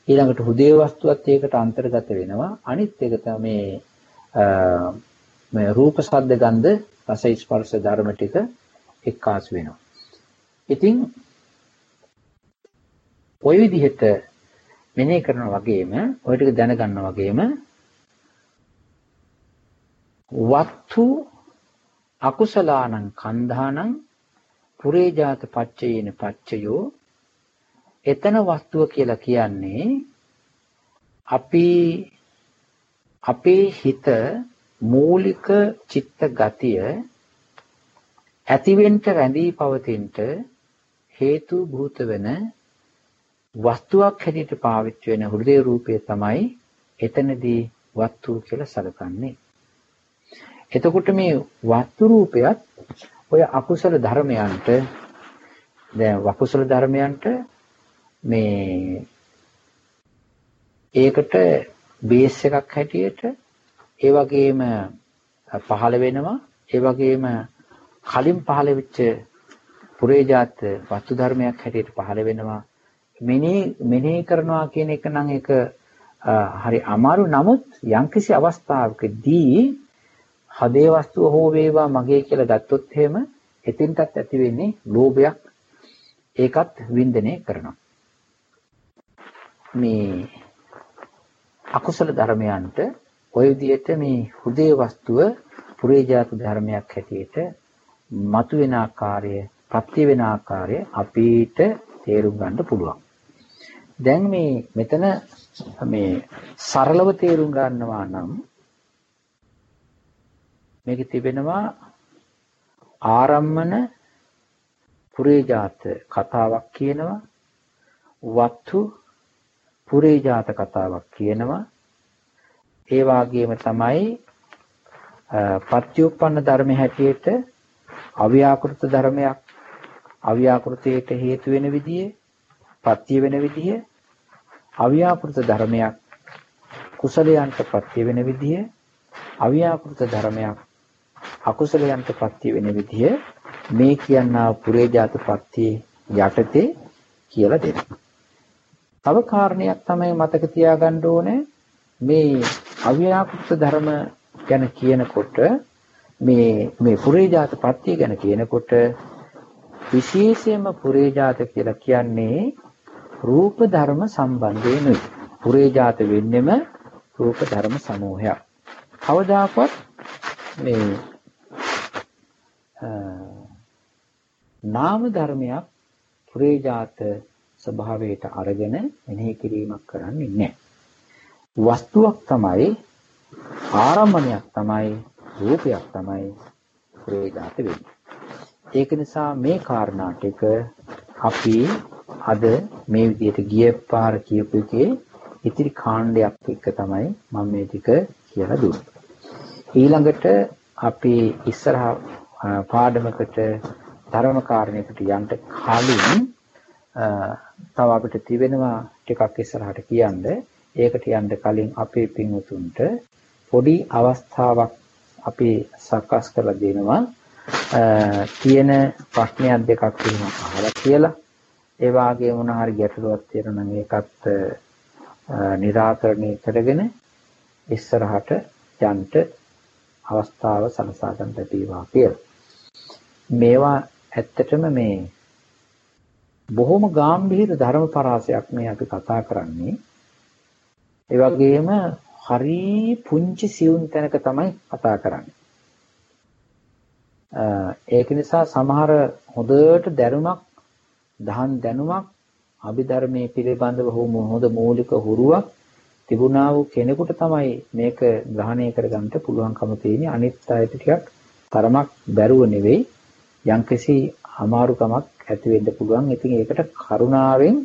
[SPEAKER 2] ඊළඟට හුදේ වස්තුවත් ඒකට අන්තර්ගත වෙනවා අනිත් එක තමයි මේ රූප ශබ්ද ගන්ධ රස ස්පර්ශ ධර්ම ටික එක්කාසු වෙනවා ඉතින් ওই විදිහට මෙනෙහි කරනා වගේම ওই ටික දැනගන්නා වගේම වත්තු අකුසලානං කන්ධානං පුරේජාත පච්චයේන පච්චයෝ එතන වස්තුව කියලා කියන්නේ අපි අපේ හිත මූලික චිත්ත ගතිය ඇතිවෙන්න රැඳී පවතිනට හේතු භූත වෙන වස්තුවක් හැටියට පාවිච්චි වෙන හෘදේ රූපය තමයි එතනදී වස්තු කියලා සැලකන්නේ. එතකොට මේ වස්තු රූපයත් ඔය අකුසල ධර්මයන්ට දැන් වකුසල ධර්මයන්ට මේ ඒකට බේස් එකක් හැටියට ඒ වගේම පහළ වෙනවා. ඒ වගේම කලින් පහළ වෙච්ච පුරේජාත වස්තු ධර්මයක් හැටියට පහළ වෙනවා. මෙනෙහි මෙනෙහි කරනවා කියන එක නම් ඒක හරි අමාරු. නමුත් යම්කිසි අවස්ථාවකදී හදේ වස්තුව හෝ වේවා මගේ කියලා ගත්තොත් එහෙම එතින්ටත් ඇති වෙන්නේ ලෝභයක්. ඒකත් වින්දනය කරනවා. මේ අකුසල ධර්මයන්ට ওই විදිහට මේ හුදේ වස්තුව පුරේජාත ධර්මයක් හැටියට මතුවෙන ආකාරය ප්‍රත්‍ය වෙන ආකාරය අපිට තේරුම් ගන්න පුළුවන් දැන් මේ මෙතන මේ සරලව තේරුම් ගන්නවා නම් මේකේ තිබෙනවා ආරම්මන පුරේජාත කතාවක් කියනවා. වත්තු පුරේජාත කතාවක් කියනවා. ඒ වාගේම තමයි පත්‍යුප්පන්න ධර්ම හැටියට අව්‍යාකෘත ධර්මයක් අව්‍යාකෘතයට හේතු වෙන විදිහේ පත්‍ය වෙන විදිහේ අව්‍යාකෘත ධර්මයක් කුසලයන්ට පත්‍ය වෙන විදිහේ අව්‍යාකෘත ධර්මයක් අකුසලයන්ට පත්‍ය වෙන විදිහ මේ කියනා පුරේජාත පත්‍ය යටතේ කියලා දෙනවා. තව කාරණයක් තමයි මතක තියාගන්න ඕනේ මේ අව්‍යාකෘත ධර්ම ගැන කියනකොට මේ මේ පුරේජාත පත්‍ය ගැන කියනකොට විශේෂයෙන්ම පුරේජාත කියලා කියන්නේ රූප ධර්ම සම්බන්ධයෙන්ුයි. පුරේජාත වෙන්නෙම රූප ධර්ම සමූහයක්. කවදාකවත් මේ නාම ධර්මයක් පුරේජාත ස්වභාවයට අරගෙන මෙනෙහි කිරීමක් කරන්නේ නැහැ. වස්තුවක් තමයි ආරම්භණයක් තමයි රූපයක් තමයි පුරේජාත වෙන්නේ. ඒක නිසා මේ කාරණා ටික අපි අද මේ විදිහට ගිය පාර කියපු එකේ ඉතිරි කාණ්ඩයක් එක්ක තමයි මම මේ ටික කියලා දුන්නේ. ඊළඟට අපි ඉස්සරහා පාඩමකට ධර්ම කාරණයකට යන්න කලින් තව අපිට තිබෙනවා ටිකක් ඉස්සරහට කියන්න. ඒකට යන්න කලින් අපේ පින්වතුන්ට පොඩි අවස්ථාවක් අපි සකස් කරලා දෙනවා. තියෙන ප්‍රශ්නයක් දෙකක් තියෙනවා අහලා කියලා. ඒ වාගේ මොන හරි ගැටලුවක් තියෙනවා නම් ඒකත් निराකරණය කරගෙන ඉස්සරහට යන්න අවස්ථාව සලසා ගන්න ලැබීවා කියලා. මේවා ඇත්තටම මේ බොහොම ගැඹීර ධර්ම පරාසයක් මේ අපි කතා කරන්නේ. ඒ වගේම හරි පුංචි සියුම් තැනක තමයි කතා කරන්නේ. ඒක නිසා සමහර හොඳට දැනුමක් දහන් දැනුමක් අභිධර්මයේ පිළිබඳව හොඳ මූලික හුරුවක් තිබුණා වූ කෙනෙකුට තමයි මේක ග්‍රහණය කරගන්න පුළුවන්කම තියෙන්නේ අනිත් අයට ටිකක් තරමක් බැරුව නෙවෙයි යම්කිසි අමාරුකමක් ඇති වෙන්න පුළුවන්. ඉතින් ඒකට කරුණාවෙන්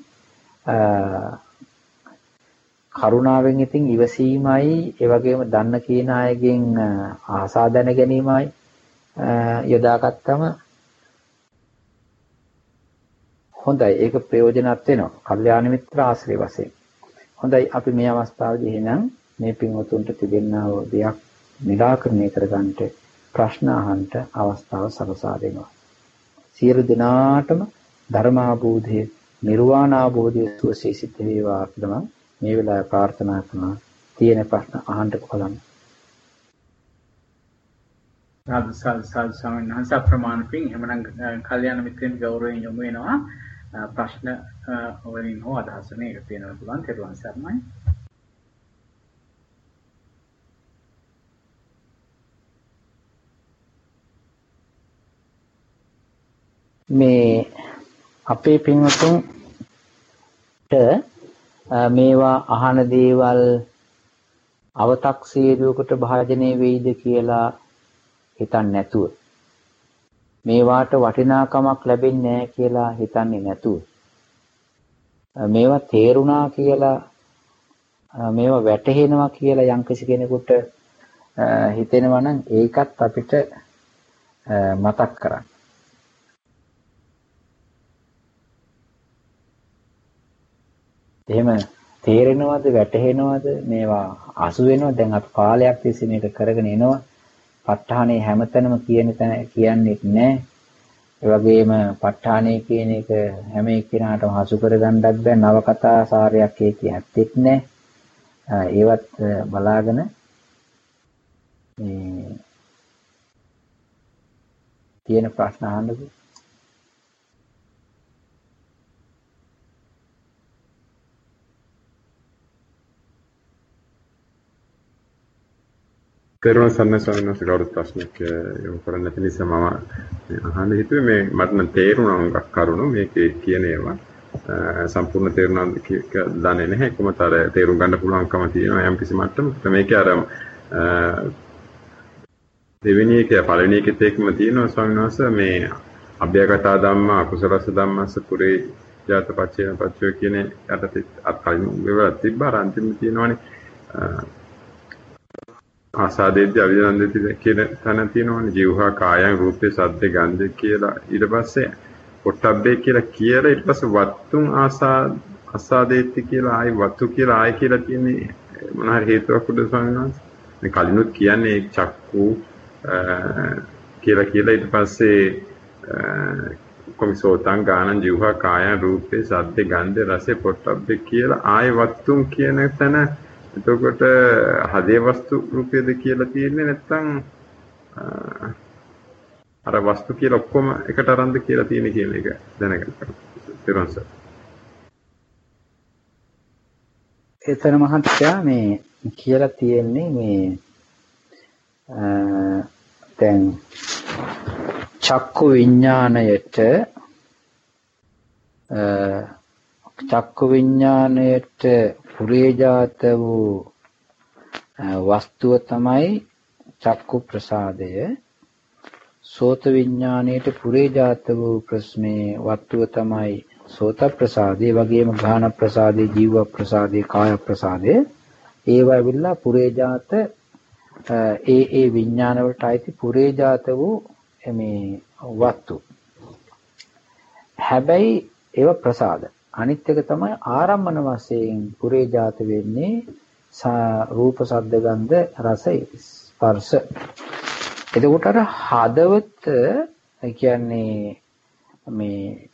[SPEAKER 2] කරුණාවෙන් ඉතින් ඉවසීමයි ඒ වගේම දන්න කියන අයගෙන් ආසා දැන ගැනීමයි යොදාගත්තම හොඳයි ඒක ප්‍රයෝජනවත් වෙනවා. කල්යාණ මිත්‍ර ආශ්‍රය වශයෙන්. හොඳයි අපි මේ අවස්ථාවේදී එහෙනම් මේ පින්වතුන්ට තිබෙනා වූ දෙයක් निराකරණය කරගන්නට ප්‍රශ්න අහන්න අවස්ථාව සලසා දෙනවා. සියලු දෙනාටම ධර්මාභෝධය නිර්වාණ ආභෝධය සුවසේ සිද්ධ වේවා කියලා මේ වෙලාවේ ප්‍රාර්ථනා කරනවා. තියෙන ප්‍රශ්න අහන්න බලන්න.
[SPEAKER 3] සාදු සාදු සාදු ස්වාමීන් වහන්සේ අප්‍රමාණ පිං එහෙමනම් කල්යාණ මිත්‍රයන් ගෞරවයෙන් යොමු වෙනවා. ප්‍රශ්න වලින් හෝ අදහස් වලින් එකතු වෙනවා පුළුවන් තෙරුවන් සරණයි.
[SPEAKER 2] මේ අපේ පින්වතුන්ට මේවා අහන දේවල් අව탁සීරුවකට භාජනය වෙයිද කියලා හිතන්නේ නැතුව මේවාට වටිනාකමක් ලැබෙන්නේ නැහැ කියලා හිතන්නේ නැතුව මේවා තේරුණා කියලා මේවා වැටහෙනවා කියලා යම්කිසි කෙනෙකුට හිතෙනවා නම් ඒකත් අපිට මතක් කරන්න. එහෙම තේරෙනවද වැටහෙනවද? මේවා අසු වෙනවද දැන් අපි කාලයක් තිස්සේ මේක කරගෙන එනවා. ප ဋ ාණේ හැමතැනම කියන තැන කියන්නේ නැහැ ඒ වගේම ප ဋ ාණේ කියන එක හැම එක්කිනාටම හසු කරගන්නත් බෑ. නව කතා සාරයක් ඒකේ ඇත්තෙත් නැහැ ඒවත් බලාගෙන මේ තියෙන ප්‍රශ්න අහන්නකෝ.
[SPEAKER 4] තේරුවන් සන්න ස්වාමීන් වහන්සේ කවුරුත් ප්‍රශ්නයක් යොමු කරන්න නැති නිසා මම අහන්න හිතුවේ මේ මට නම් තේරුණා හුඟක් කරුණු මේකේ කියන ඒවා සම්පූර්ණ තේරුණාද දන්නේ නැහැ කොහොමද අර තේරුම් ගන්න පුළුවන්කම තියෙනවා යම් කිසි මට්ටමක මේකේ අර දෙවෙනි එකේ පළවෙනි එකෙත් එක්කම තියෙනවා ස්වාමීන් වහන්සේ මේ අභ්‍යගතා ධම්ම අකුසලස ධම්මස්ස පුරේ ජාත පච්චේන පච්චය කියන යටතේ අත් කලින් විවර තිබ්බා අන්තිම තියෙනවනේ ආසාදෙද්දී අවිනන්දෙද්දී කියන තැන තියෙනවනේ. ජීවහා කායං රූපේ සද්ද ගන්ධ කියලා ඊට පස්සේ පොට්ටබ්බේ කියලා කියලා ඊට පස්සේ වත්තුන් ආසා අසාදේත්ති කියලා ආයි වත්තු කියලා ආයි කියලා තියෙන්නේ මොන හරි හේතුවක් උඩ ස්වාමීන් වහන්සේ. මේ කලිනුත් කියන්නේ චක්කු කියලා කියලා ඊට පස්සේ කොමිසෝතං ගානං ජීවහා කායං රූපේ සද්ද ගන්ධ රස පොට්ටබ්බේ කියලා ආය වස්තුන් කියන තැන එතකොට හදේ වස්තු රූපයද කියලා තියෙන්නේ නැත්නම් අර වස්තු කියලා ඔක්කොම එකට අරන්ද කියලා තියෙන්නේ කියන එක දැනගන්න. තිරුවන් සර්.
[SPEAKER 2] එතන මහත්තයා මේ කියලා තියෙන්නේ මේ දැන් චක්කු විඥාණයට චක්කු විඥාණයට පුරේජාත වූ වස්තුව තමයි චක්කු ප්‍රසාදය සෝත විඥාණයට පුරේජාත වූ ප්‍රස්මේ වස්තුව තමයි සෝත ප්‍රසාදේ වගේම ගාන ප්‍රසාදේ ජීව ප්‍රසාදේ කාය ප්‍රසාදේ ඒවා ඇවිල්ලා පුරේජාත ඒ ඒ විඥාන වලට අයිති පුරේජාත වූ මේ වස්තු. හැබැයි ඒව ප්‍රසාද. අනිත් එක තමයි ආරම්මන වශයෙන් පුරේජාත වෙන්නේ රූප ශබ්ද ගන්ධ රස ස්පර්ශ. එතකොට අර හදවත කියන්නේ මේ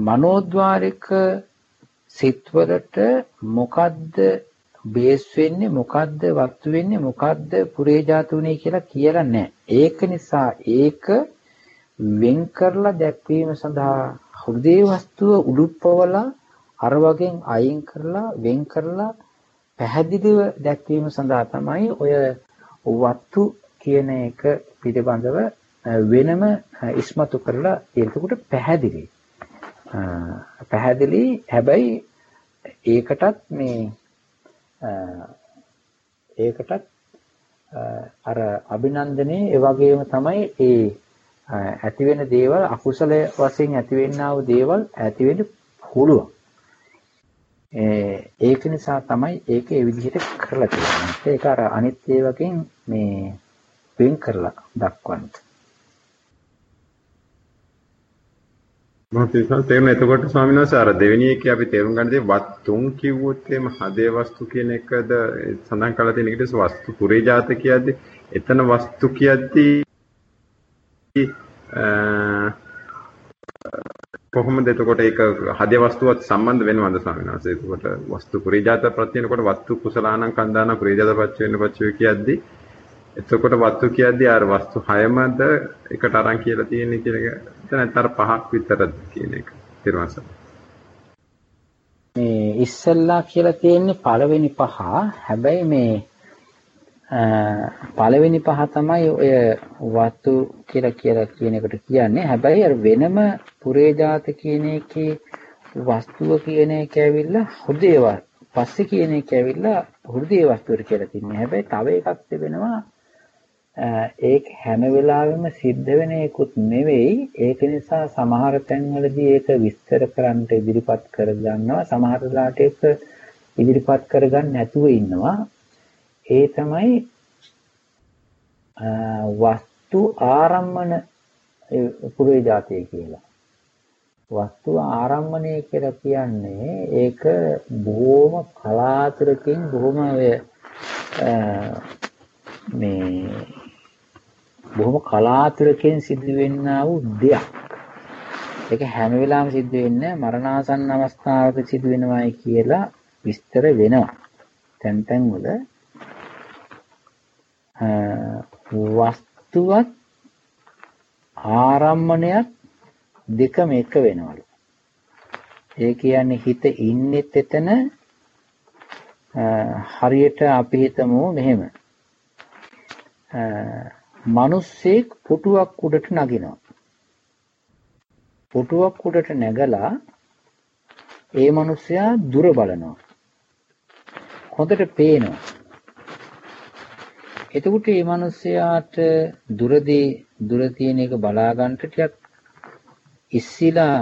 [SPEAKER 2] මනෝද්වාරික සිත්වලට මොකද්ද බේස් වෙන්නේ මොකද්ද වස්තු වෙන්නේ මොකද්ද පුරේජාතුනේ කියලා කියලා නැහැ. ඒක නිසා ඒක වෙන් කරලා දැක්වීම සඳහා හෘදේ වස්තුව උඩුප්පවලා අර වගේ අයින් කරලා වෙන් කරලා පැහැදිලිව දැක්වීම සඳහා තමයි ඔය වත්තු කියන එක පිළිබඳව වෙනම ඉස්මතු කරලා එතකොට පැහැදිලි. පැහැදිලි හැබැයි ඒකටත් මේ ඒකටත් අර අභිනන්දනේ ඒ වගේම තමයි ඒ ඇති වෙන දේවල් අකුසල වශයෙන් ඇති වෙන්නා වූ දේවල් ඇති වෙන්න පුළුවන්. ඒක නිසා තමයි ඒක ඒ විදිහට කරලා තියෙන්නේ. ඒක අර අනිත් ඒවාකින් මේ වෙන් කරලා දක්වන්නේ.
[SPEAKER 4] මම තේරුම් එතකොට ස්වාමීන් වහන්සේ අර දෙවෙනි එකේ අපි තේරුම් ගන්න දේ වත්තුන් කිව්වොත් එම හදේ වස්තු කියන එකද සඳහන් කරලා තියෙන එකට වස්තු පුරේජාත කියද්දි එතන වස්තු කියද්දි කොහොමද එතකොට ඒක හදේ වස්තුවත් සම්බන්ධ වෙනවද ස්වාමීන් වහන්සේ? එතකොට වස්තු පුරේජාත ප්‍රත්‍යනකොට වස්තු කුසලානං කන්දාන පුරේජාත පච්ච වෙන්න පච්ච කියද්දි එතකොට වස්තු කියද්දී අර වස්තු 6මද එකට අරන් කියලා තියෙන්නේ කියන එක නැත්නම් අර පහක් විතරද කියන එක ඊර්වස
[SPEAKER 2] මේ ඉස්සල්ලා කියලා තියෙන්නේ පළවෙනි පහ. හැබැයි මේ පළවෙනි පහ තමයි ඔය වස්තු කියලා කියලා කියන එකට කියන්නේ. හැබැයි අර වෙනම පුරේජාත කියන එකේ වස්තුව කියන එක ඇවිල්ලා හෘදේව පස්සේ කියන එක ඇවිල්ලා හෘදේ වස්තුවට කියලා තින්නේ. හැබැයි තව එකක් තිබෙනවා. ඒක හැම වෙලාවෙම සිද්ධ වෙන එකකුත් නෙවෙයි. ඒක නිසා සමහර තැන්වලදී ඒක විස්තර කරන්න ඉදිරිපත් කරගන්නවා. සමහර වෙලාවට ඒක ඉදිරිපත් කරගන්න නැතුව ඉන්නවා. ඒ තමයි වස්තු ආරම්මන පුරේ જાතිය කියලා වස්තු ආරම්මණය කියලා කියන්නේ ඒක බොහොම කලාතුරකින් බොහොම මේ බොහොම කලාතුරකින් සිදුවෙන්නා වූ දෙයක්. ඒක හැම වෙලාවෙම සිද්ධ වෙන්නේ මරණාසන්න අවස්ථාවක සිදු වෙනවායි කියලා විස්තර වෙනවා. තැන් තැන් වල වස්තුවත් ආරම්මණයත් දෙකම එක වෙනවලු. ඒ කියන්නේ හිත ඉන්නෙත් එතන හරියට අපි හිතමු මෙහෙම මිනිස්සෙක් පුටුවක් උඩට නගිනවා. පුටුවක් උඩට නැගලා ඒ මිනිස්සයා දුර බලනවා. හොඳට පේනවා. එතකොට මේ මිනිස්සයාට දුරදී දුර තියෙන එක බලා ගන්න ටිකක් ඉස්සිලා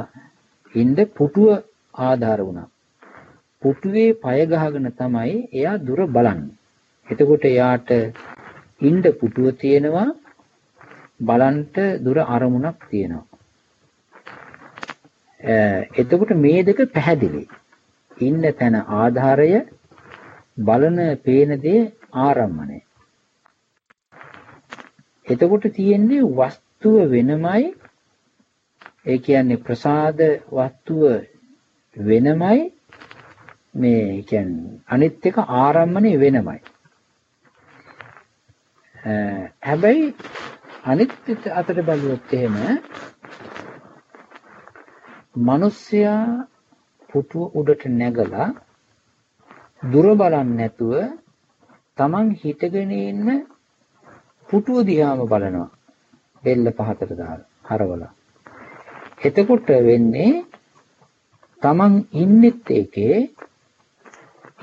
[SPEAKER 2] ඉන්න පුටුව ආධාර වුණා. පුටුවේ පය ගහගෙන තමයි එයා දුර බලන්නේ. එතකොට එයාට ඉන්න පුටුව තියෙනවා බලන්ට දුර අරමුණක් තියෙනවා. එතකොට මේ දෙක පැහැදිලි. ඉන්න තැන ආධාරය බලන පේන දේ ආරම්මණය. එතකොට තියෙන්නේ වස්තුව වෙනමයි ඒ කියන්නේ ප්‍රසාද වස්තුව වෙනමයි මේ කියන්නේ අනිත් එක ආරම්මණය වෙනමයි. හැබැයි අනිත් අතට බලුවොත් එහෙම මිනිස්සයා පුටුව උඩට නැගලා දුර බලන්නේ නැතුව Taman හිටගෙන ඉන්න පුටුව දිහාම බලනවා. බෙල්ල පහතට දාලා හරවලා. එතකොට වෙන්නේ Taman ඉන්නෙත් ඒකේ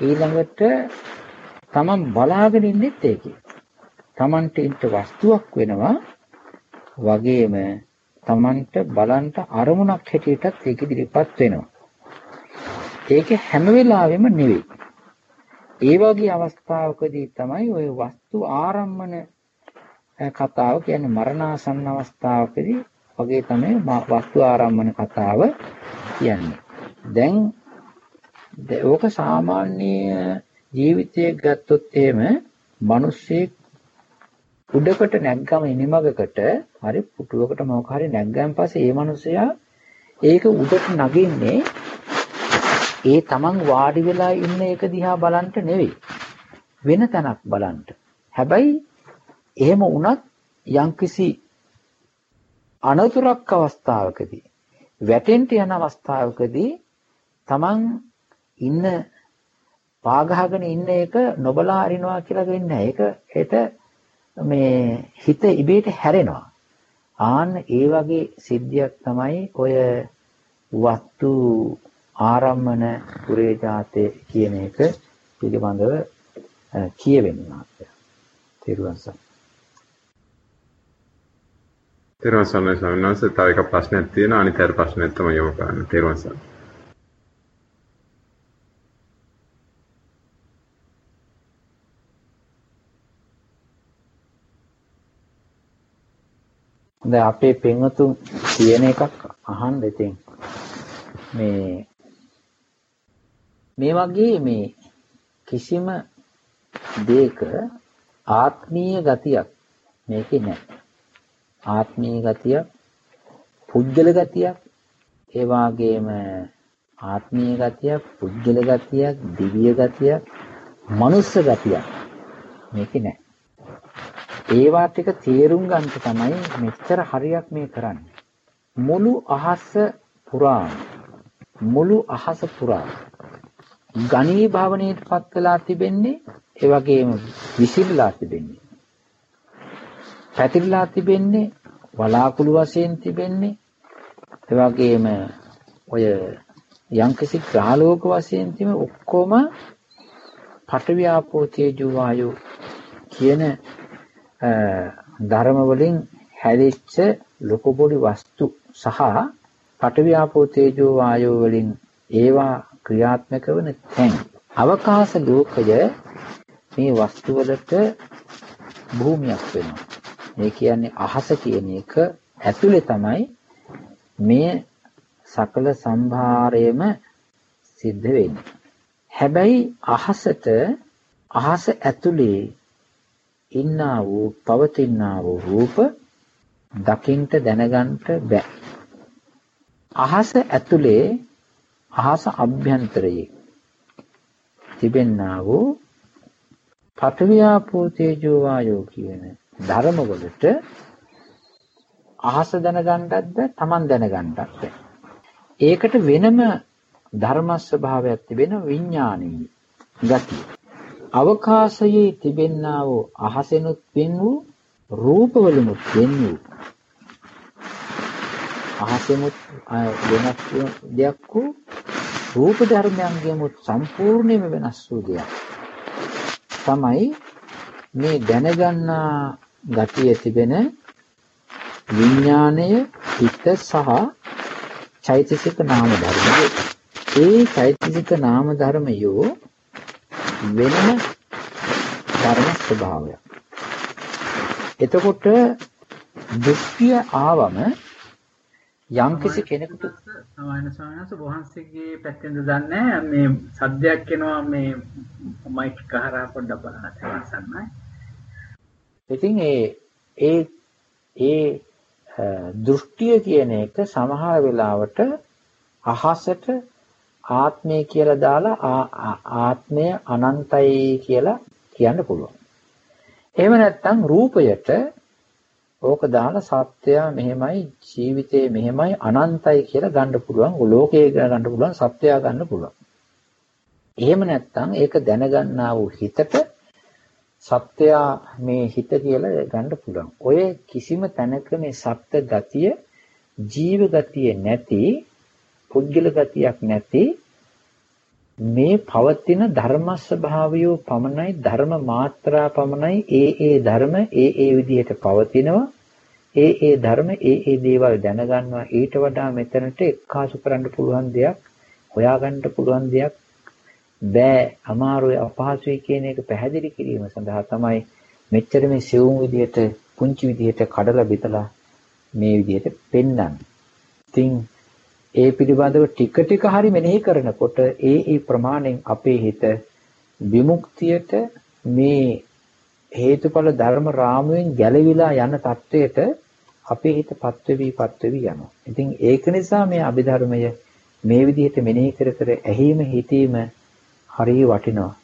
[SPEAKER 2] ඊළඟට Taman බලාගෙන ඉන්නෙත් ඒකේ. Tamanට ඉන්න වස්තුවක් වෙනවා වගේම Tamanට බලන්ට අරමුණක් හැටියටත් ඒක ඉදිරිපත් වෙනවා. ඒක හැම වෙලාවෙම නෙවෙයි. ඒ වගේ අවස්ථාවකදී තමයි ওই වස්තු ආරම්මන කතාව කියන්නේ මරණාසන්න අවස්ථාවකදී වගේ තමයි වස්තු ආරම්මන කතාව කියන්නේ. දැන් ඕක සාමාන්‍ය ජීවිතයක් ගත්තොත් එහෙම මිනිස්සෙක් උඩකට නැග්ගම ඉනිමගකට හරි පුටුවකට මොකක් හරි නැග්ගන් පස්සේ ඒ මිනිසයා ඒක උඩට නගින්නේ ඒ තමන් වාඩි වෙලා ඉන්න එක දිහා බලන්ට නෙවෙයි වෙන තැනක් බලන්ට. හැබැයි එහෙම වුණත් යම්කිසි අනතුරක් අවස්ථාවකදී වැටෙන්න යන අවස්ථාවකදී තමන් ඉන්න පාගහගෙන ඉන්න එක නොබලා අරිනවා කියලා වෙන්නේ ඒක ඒට මේ හිත ඉබේට හැරෙනවා. ආන්න ඒ වගේ සිද්ධියක් තමයි ඔය වස්තු ආරම්මන පුරේ ජාතේ කියන එක පිළිබඳව කියවෙන්නේ මාත්‍ය. තේරුවන් සර්.
[SPEAKER 4] තේරුවන් සර් ස්වාමීන් වහන්සේ තව එක ප්‍රශ්නයක් තියෙනවා අනිත් අර ප්‍රශ්නයක් තමයි යොමු කරන්නේ. තේරුවන් සර්.
[SPEAKER 2] දැන් අපේ පින්වතුන් කියන එකක් අහන්න ඉතින් මේ මේ වගේ මේ කිසිම දෙයක ආත්මීය ගතියක් මේකේ නැහැ. ආත්මීය ගතියක්, පුද්ගල ගතියක්, ඒ වගේම ආත්මීය ගතියක්, පුද්ගල ගතියක්, දිව්‍ය ගතියක්, මනුස්ස ගතියක් මේකේ නැහැ. ඒවා ටික තේරුම් ගන්න තමයි මෙච්චර හරියක් මේ කරන්නේ. මුළු අහස පුරාම මුළු අහස පුරා ගණී භාවනයේටපත් වෙලා තිබෙන්නේ ඒ වගේම විසිරලා තිබෙන්නේ පැතිරලා තිබෙන්නේ වලාකුළු වශයෙන් තිබෙන්නේ ඒ වගේම ඔය යම්කිසි ග්‍රහලෝක වශයෙන් තිබෙන ඔක්කොම පඨවි ආපෝ තේජෝ වායෝ කියන ධර්ම වලින් හැදිච්ච ලොකු පොඩි වස්තු සහ පඨවි ආපෝ තේජෝ වායෝ වලින් ඒවා ක්‍රියාත්මක වන තැන් අවකාශ ලෝකය මේ වස්තු වලට භූමියක් වෙනවා. ඒ කියන්නේ අහස කියන එක ඇතුලේ තමයි මේ සකල සම්භාරයේම සිද්ධ වෙන්නේ. හැබැයි අහසට අහස ඇතුලේ ඉන්නා වූ පවතිනා වූ රූප දකින්ට දැනගන්නට බෑ. අහස ඇතුලේ අහස අභ්‍යන්තරයේ තිබෙන්නා වූ පඨවියාපෝ තේජෝ වායෝ කියන ධර්ම වලට අහස දැනගන්නත් බෑ Taman දැනගන්නත් බෑ. ඒකට වෙනම ධර්ම ස්වභාවයක් තිබෙන විඥානීය ගතිය. අවකාශයේ තිබෙන්නා වූ අහසෙනුත් වෙන් වූ රූපවලුමුත් වෙන් වූ අහසෙමුත් වෙනස් දෙයක් වූ රූප ධර්මයන්ගෙමුත් සම්පූර්ණයෙන්ම වෙනස් වූ දෙයක් තමයි මේ දැනගන්නා ගතිය තිබෙන විඥාණය හිත සහ චෛතසික නාම ධර්ම. ඒ චෛතසික නාම ධර්මයෝ වෙනම ධර්ම ස්වභාවයක්. එතකොට දෘෂ්ටිය ආවම යම්කිසි කෙනෙකුට
[SPEAKER 3] සමාන සමානස වහන්සේගේ පැත්තෙන්ද දන්නේ මේ සද්දයක් එනවා මේ මයික් කහරා පොඩ්ඩක් බලන්න තවසන්නයි.
[SPEAKER 2] ඉතින් ඒ ඒ ඒ දෘෂ්ටිය කියන එක සමහර වෙලාවට අහසට ආත්මය කියලා දාලා ආත්මය අනන්තයි කියලා කියන්න පුළුවන්. එහෙම නැත්නම් රූපයට ඕක දාලා සත්‍යය මෙහෙමයි ජීවිතේ මෙහෙමයි අනන්තයි කියලා ගන්න පුළුවන්. ලෝකේ ගන්න පුළුවන් සත්‍යය ගන්න පුළුවන්. එහෙම නැත්නම් ඒක දැනගන්නා වූ හිතට සත්‍යය මේ හිත කියලා ගන්න පුළුවන්. ඔය කිසිම තැනක මේ සත්‍ය ගතිය ජීව ගතිය නැති පුද්ගල ගතියක් නැති මේ පවතින ධර්ම ස්වභාවය පමණයි ධර්ම මාත්‍රා පමණයි ඒ ඒ ධර්ම ඒ ඒ විදිහට පවතිනවා ඒ ඒ ධර්ම ඒ ඒ දේවල් දැනගන්නවා ඊට වඩා මෙතනට එක්කාසු කරන්න පුළුවන් දෙයක් හොයාගන්න පුළුවන් දෙයක් බෑ අමාරුයි අපහසුයි කියන එක පැහැදිලි කිරීම සඳහා තමයි මෙච්චර මේ සිවුම් විදිහට පුංචි විදිහට කඩලා බෙදලා මේ විදිහට පෙන්වන්නේ. ඉතින් ඒ පිළිබඳව ටික ටික හරි මෙනෙහි කරනකොට ඒ ඒ ප්‍රමාණයෙන් අපේ හිත විමුක්තියට මේ හේතුඵල ධර්ම රාමුවෙන් ගැලවිලා යන தത്വයට අපේ හිත පත්වෙවි පත්වෙවි යනවා. ඉතින් ඒක නිසා මේ අභිධර්මය මේ විදිහට මෙනෙහි කර කර ඇහිම හිතීම හරිය වටිනවා.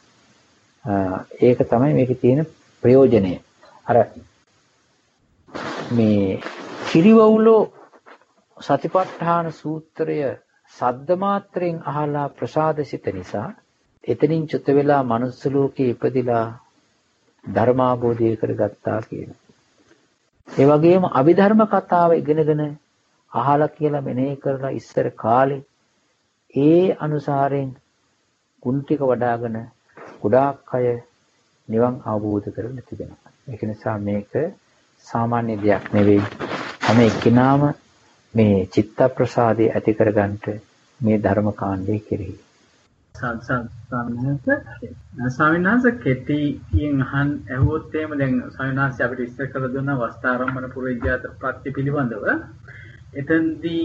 [SPEAKER 2] ඒක තමයි මේකේ තියෙන ප්‍රයෝජනය. අර මේ කිරිවවුලෝ සතිපට්ඨාන සූත්‍රය සද්ද මාත්‍රයෙන් අහලා ප්‍රසාදසිත නිසා එතනින් චුත වෙලා manuss ලෝකේ ඉපදිලා ධර්මාභෝධය කරගත්තා කියන. ඒ වගේම අභිධර්ම කතාව ඉගෙනගෙන අහලා කියලා මෙනෙහි කරලා ඉස්සර කාලේ ඒ අනුසාරයෙන් ගුණ ටික වඩ아가න ගොඩාක් අය නිවන් අවබෝධ කරගෙන තිබෙනවා. ඒක නිසා මේක සාමාන්‍ය දෙයක් නෙවෙයි. හැම එක්කිනාම මේ චිත්ත ප්‍රසාදය ඇති කරගන්නට මේ ධර්ම කාණ්ඩය කෙරෙහි.
[SPEAKER 3] ස්වාමීන් වහන්සේ කෙටියෙන් අහන් ඇහුවොත් එහෙම දැන් ස්වාමීන් වහන්සේ අපිට ඉස්සර කළ දුන්න වස්තාරම්මන පුරේජාත ප්‍රත්‍ය පිළිබඳව එතෙන්දී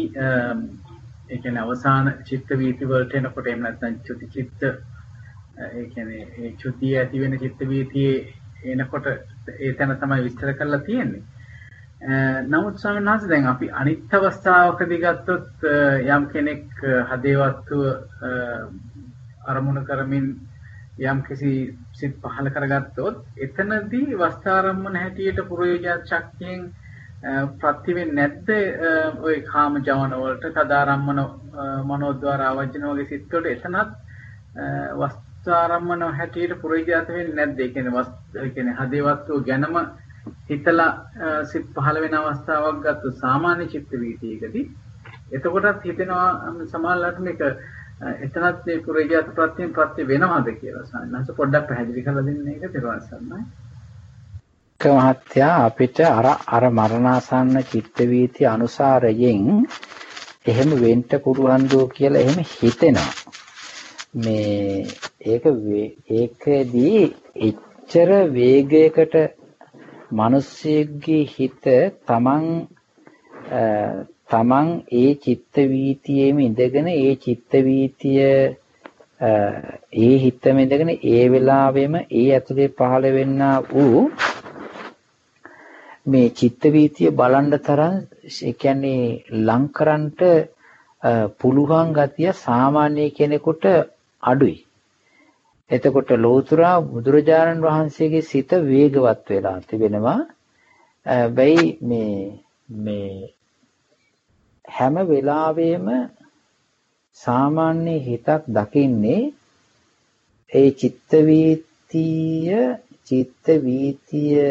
[SPEAKER 3] ඒ කියන්නේ අවසාන චිත්ත වීති වලට එනකොට එහෙම නැත්නම් චුති චිත්ත ඒ කියන්නේ ඒ චුතිය ඇති වෙන චිත්ත වීතියේ එනකොට ඒ තැන තමයි විස්තර කරලා තියෙන්නේ. නමුත් ස්වාමීන් වහන්සේ දැන් අපි අනිත් අවස්ථාවකදී ගත්තොත් යම් කෙනෙක් හදේවත්ව අරමුණු කරමින් යම් කිසි සිත් පහල කරගත්තොත් එතනදී වස්තාරම්මන හැටියට පුරෝජාත ශක්තියෙන් ප්‍රති වෙන්නේ නැද්ද ওই කාම ජවන වලට තදාරම්මන මනෝද්වාර ආවජන වගේ සිත් වලට එතනත් වස්තාරම්මන හැටියට පුරෝජාත වෙන්නේ නැද්ද? ඒ කියන්නේ වස් ඒ කියන්නේ හදේවත්ව ගැනම හිතලා සිත් පහළ වෙන අවස්ථාවක් ගත්ත සාමාන්‍ය චිත්ත වීතියකදී එතකොටත් හිතෙනවා සමාල්ලාට මේක එතනත් මේ පුරේජාත ප්‍රත්‍යයෙන් ප්‍රත්‍ය වෙනවද කියලා සන්නස පොඩ්ඩක් පැහැදිලි කරලා දෙන්න ඒක තිරවස්සන්නයි.
[SPEAKER 2] මහත්තයා අපිට අර අර මරණාසන්න චිත්ත වීති අනුසාරයෙන් එහෙම වෙන්න පුළුවන් දෝ කියලා එහෙම හිතෙනවා. මේ ඒක ඒකදී එච්චර වේගයකට මිනිස්සෙගේ හිත තමන් තමන් ඒ චිත්ත වීතියෙම ඉඳගෙන ඒ චිත්ත වීතිය ඒ හිතම ඉඳගෙන ඒ වෙලාවෙම ඒ ඇතුලේ පහළ වෙන්නා වූ මේ චිත්ත වීතිය බලන්න තරම් ඒ කියන්නේ ලංකරන්ට පුළුවන් ගතිය සාමාන්‍ය කෙනෙකුට අඩුයි. එතකොට ලෝතුරා බුදුරජාණන් වහන්සේගේ සිත වේගවත් වෙලා තිබෙනවා. බැයි මේ මේ හැම වෙලාවෙම සාමාන්‍ය හිතක් දකින්නේ ඒ චිත්ත වීතිය චිත්ත වීතිය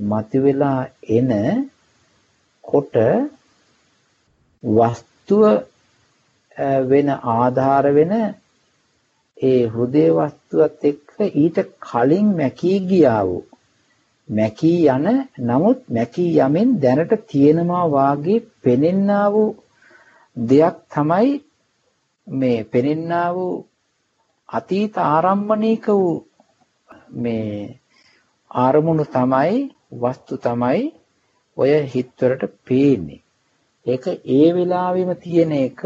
[SPEAKER 2] මතුවලා එන කොට වස්තුව වෙන ආධාර වෙන ඒ හෘදේ වස්තුවත් එක්ක ඊට කලින් මැකී ගියා වූ මැකී යන නමුත් මැකී යමින් දැනට තියෙනවා වාගේ පෙනෙන්නා වූ දෙයක් තමයි මේ පෙනෙන්නා වූ අතීත ආරම්මණීක වූ මේ ආරමුණු තමයි වස්තු තමයි ඔය හිතවලට පේන්නේ. ඒක ඒ වෙලාවෙම තියෙන එක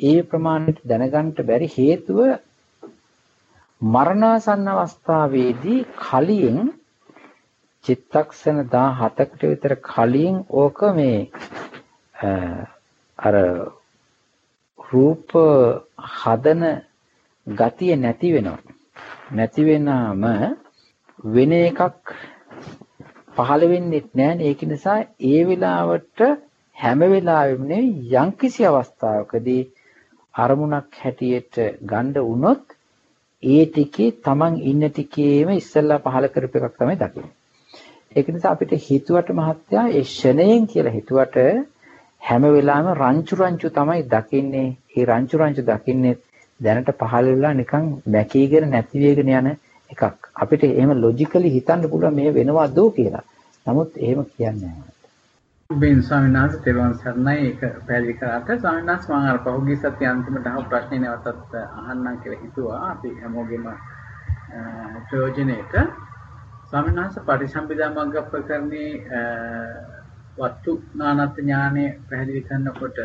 [SPEAKER 2] ඒ ප්‍රමාණයට දැනගන්න බැරි හේතුව මරණාසන්න අවස්ථාවේදී කලින් චිත්තක්ෂණ 17කට විතර කලින් ඕක මේ අර රූප හදන ගතිය නැති වෙනවා. නැති වෙනාම වෙන එකක් පහළ වෙන්නේ නැහැ. ඒක නිසා ඒ වෙලාවට හැම වෙලාවෙම නෙවෙයි යම්කිසි අවස්ථාවකදී අරමුණක් හැටියට ගන්න වුණොත් ඒ ටිකේ Taman ඉන්න ටිකේම ඉස්සෙල්ලා පහළ කරපු එකක් තමයි දකින්නේ. ඒක නිසා අපිට හිතුවට මහත්යා ඒ ෂණයෙන් කියලා හිතුවට හැම වෙලාවෙම රංචු රංචු තමයි දකින්නේ. ඒ රංචු රංචු දකින්නේ දැනට පහළ වෙලා නිකන් මැකීගෙන නැති වෙගෙන යන එකක්. අපිට එහෙම ලොජිකලි හිතන්න පුළුවන් මේ වෙනවද කියලා. නමුත් එහෙම කියන්නේ නැහැ.
[SPEAKER 3] බෙන් ස්වාමීන් වහන්සේ තෙරුවන් සරණයි ඒක පැහැදිලි කරාට ස්වාමීන් වහන්සේ මම අර පහුගිය සතිය අන්තිමට අහපු ප්‍රශ්නේ නැවතත් අහන්නම් කියලා හිතුවා අපි හැමෝගෙම ප්‍රයෝජනෙට ස්වාමීන් වහන්සේ පටිසම්භිදා මග්ග ප්‍රකරණේ වස්තු නානත් ඥානෙ පැහැදිලි කරනකොට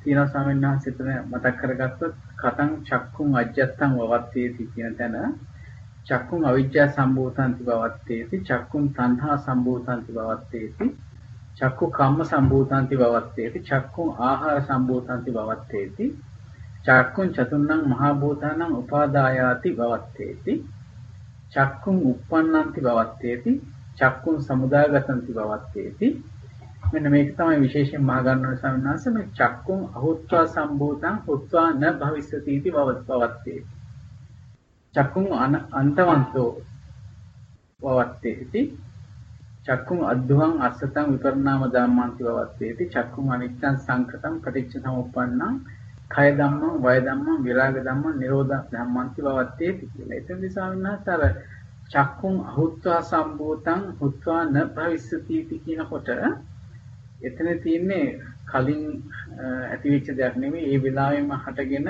[SPEAKER 3] තියෙනවා ස්වාමීන් වහන්සේ එතන මතක් කරගත්තොත් කතං චක්කුං අජ්ජත්තං වවත්තේති කියන තැන. චක්කුං අවිජ්ජා සම්භූතන්ති භවත්තේති චක්කුං තණ්හා සම්භූතන්ති භවත්තේති චක්කු කම්ම සම්භූතන්ති භවත්තේති චක්කුං ආහාර සම්භූතන්ති භවත්තේති චක්කුං චතුන්නං මහා භූතානං උපාදායාති භවත්තේති චක්කුං uppannanti භවත්තේති චක්කුං සමුදාගතන්ති භවත්තේති මෙන්න මේක තමයි විශේෂයෙන් මහා ගන්නවන ස්වාමීන් වහන්සේ. මේ චක්කුං අහුත්වා සම්භූතං උත්වා න භවිස්සති इति භවත්තේති චක්කුං අන්තවන්තෝ වවත්තේති චක්කුං අද්දුහං අස්සතං විපරණාම ධම්මාන්ති වවත්තේති චක්කුං අනිච්ඡං සංකතං පටිච්ච සමුප්පන්නං කය ධම්මං වය ධම්මං විරාග ධම්මං නිරෝධ ධම්මාන්ති වවත්තේති කියලා. එතෙන් නිසා විනාසතර චක්කුං අහුත්වා සම්භූතං හුත්වා න භවිස්සති කියනකොට එතන තියෙන්නේ කලින් ඇතිවෙච්ච දෙයක් නෙමෙයි. ඒ වෙලාවෙම හටගෙන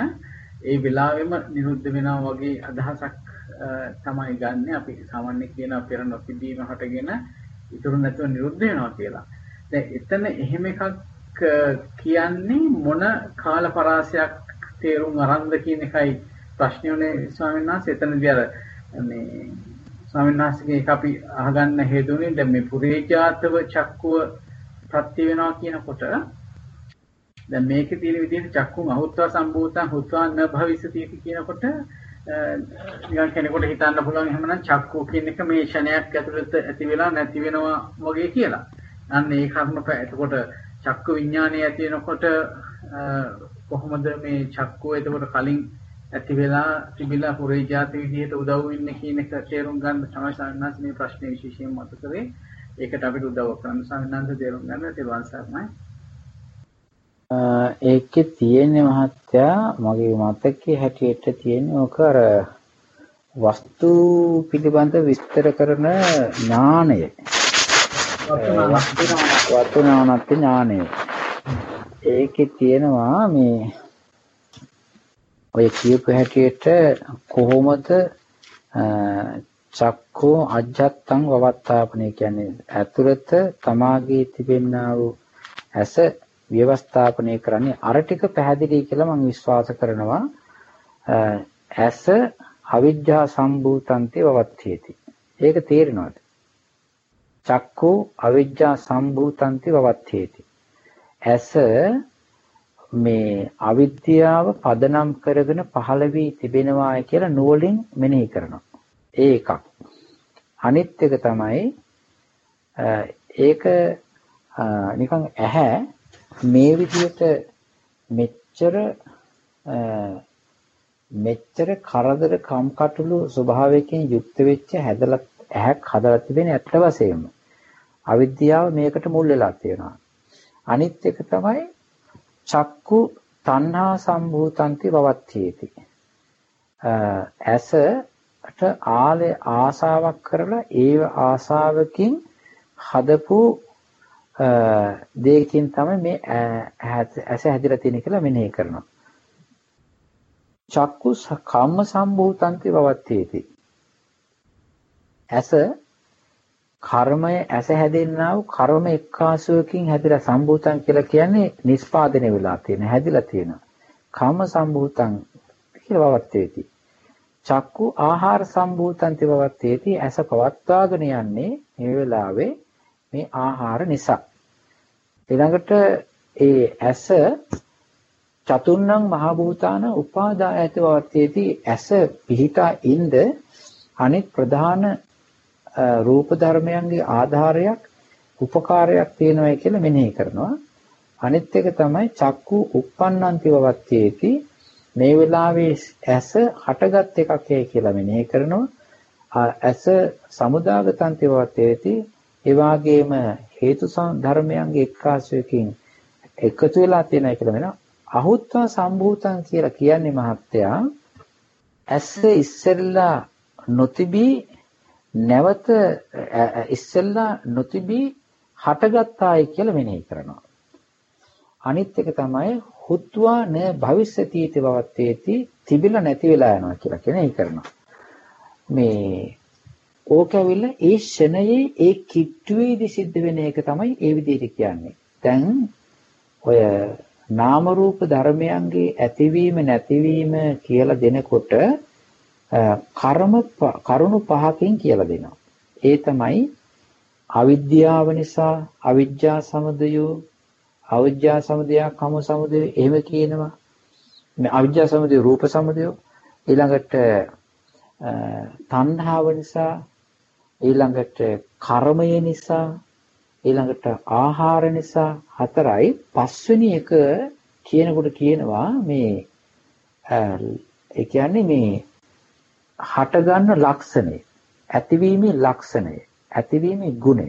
[SPEAKER 3] ඒ වෙලාවෙම නිරුද්ධ වෙනවා වගේ අදහසක් තමයි ගන්න. අපි සාමාන්‍ය කියන පෙර නොතිබීම හටගෙන ඉතුරු නැතුව නිරුද්ධ වෙනවා කියලා. දැන් එතන එහෙම එකක් කියන්නේ මොන කාල පරාසයක් තේරුම් අරන්ද කියන එකයි ප්‍රශ්නේ ස්වාමීන් වහන්සේ. එතනදී අර මේ ස්වාමීන් වහන්සේගේ එක අපි අහගන්න හේතුනේ දැන් මේ පුරේජාතව චක්කුව ප්‍රත්‍ය වෙනවා කියනකොට දැන් මේකේ තියෙන විදිහට චක්කුන් අහුත්වා සම්භූතං හුත්වා න භවිසති කියනකොට නිකන් කෙනෙකුට හිතන්න පුළුවන් එහෙමනම් චක්කු කියන එක මේ ෂණයක් ඇතුළත ඇති වෙලා නැති වෙනවා වගේ කියලා. අන්න ඒ කර්ම එතකොට චක්කු විඥානය ඇති වෙනකොට කොහොමද මේ චක්කුව එතකොට කලින් ඇති වෙලා තිබිලා පුරේ જાති විදිහට උදව් වෙන්නේ කියන එක තේරුම් ගන්න තමයි සාමාන්‍යයෙන් මේ ප්‍රශ්නේ විශේෂයෙන් මත කරේ. ඒකට අපිට උදව් කරන්න සාමාන්‍යයෙන් තේරුම් ගන්න තේරුම් සර්මයි.
[SPEAKER 2] ඒකේ තියෙන්නේ මහත්තයා මගේ මතකයේ හැටියට තියෙන්නේ ඔක අර වස්තු පිළිබඳ විස්තර කරන ඥානය. වස්තු ඥානත් ඥානය. ඒකේ තියෙනවා මේ ඔය කියපු හැටියට කොහොමද චක්කෝ අජත්තං වවත්තාපනේ කියන්නේ ඇතුළත තමාගේ තිබෙනා වූ ඇස ව්‍යවස්ථාපනය කරන්නේ අර ටික පැහැදිලි කියලා මම විශ්වාස කරනවා. ඇස අවිජ්ජා සම්භූතන්ති වවත්තේති. ඒක තේරෙනවද? චක්කෝ අවිජ්ජා සම්භූතන්ති වවත්තේති. ඇස මේ අවිද්‍යාව පදනම් කරගෙන පහළ වී තිබෙනවායි කියලා නුවලින් මෙනෙහි කරනවා. ඒ එකක්. අනිත් එක තමයි ඒක නිකන් ඇහැ මේ විදිහට මෙච්චර මෙච්චර කරදර කම්කටොළු ස්වභාවයකින් යුක්ත වෙච්ච හැදලා ඇහැක් හදලා තිබෙන ඇත්ත වශයෙන්ම අවිද්‍යාව මේකට මුල් වෙලා තියෙනවා. අනිත් එක තමයි චක්කු තණ්හා සම්භූතන්ති වවත්තේති ඇසට ආලේ ආසාවක් කරලා ඒ ආසාවකින් හදපු දෙයකින් තමයි මේ ඇස හැදිලා තියෙන කියලා මෙනෙහි කරනවා. චක්කු කම්ම සම්භූතන්ති වවත්තේති. ඇස කර්මය ඇස හැදෙන්නා වූ කර්ම එක්කාසුවකින් හැදිලා සම්භූතන් කියලා කියන්නේ නිස්පාදනය වෙලා තියෙන හැදිලා තියෙන. කම්ම සම්භූතන් කියලා වවත්තේති. චක්කු ආහාර සම්භූතන්ති වවත්තේති ඇස පවත්වාගෙන යන්නේ මේ වෙලාවේ මේ ආහාර නිසා. ඊළඟට ඒ ඇස චතුන්නං මහ භූතාන උපාදායත වර්තේති ඇස පිහිටා ඉඳ අනෙක් ප්‍රධාන රූප ධර්මයන්ගේ ආධාරයක් උපකාරයක් තියෙනවා කියලා මෙනෙහි කරනවා. අනිත් එක තමයි චක්කු uppannanti වවත්තේති මේ වෙලාවේ ඇස හටගත් එකක් කියලා මෙනෙහි කරනවා ඇස සමුදාගතන්ති වවත්තේති ඒ වගේම හේතු ධර්මයන්ගේ එක්කාසයකින් එකතු වෙලා තියෙනවා කියලා වෙනවා. අහුත්වා සම්භූතං කියලා කියන්නේ මහත්තයා ඇස ඉස්සෙල්ලා නොතිබී නැවත ඉස්සෙල්ලා නොතිබී හටගත්තායි කියලා මෙනෙහි කරනවා. අනිත් එක තමයි හුත්වා න භවිෂ්‍යතිති බවත්තේති තිබිලා නැති වෙලා යනවා කියලා කෙනෙක් කරනවා. මේ ඕක ඇවිල්ලා ඒ ෂණයේ ඒ කිට්ටුවේදී සිද්ධ වෙන එක තමයි ඒ විදිහට කියන්නේ. දැන් ඔය නාම රූප ධර්මයන්ගේ ඇතිවීම නැතිවීම කියලා දෙනකොට කර්ම කරුණු පහකින් කියලා දෙනවා. ඒ තමයි අවිද්‍යාව නිසා අවිජ්ජා සමුදයෝ අවිජ්ජා සමුදය කම සමුදය එහෙම කියනවා. මේ අවිජ්ජා සමුදය රූප සමුදය ඊළඟට තණ්හාව නිසා ඊළඟට කර්මය නිසා ඊළඟට ආහාර නිසා හතරයි පස්වෙනි එක කියනකොට කියනවා මේ ඒ කියන්නේ මේ හටගන්න ලක්ෂණය ඇතිවීමේ ලක්ෂණය ඇතිවීමේ ගුණය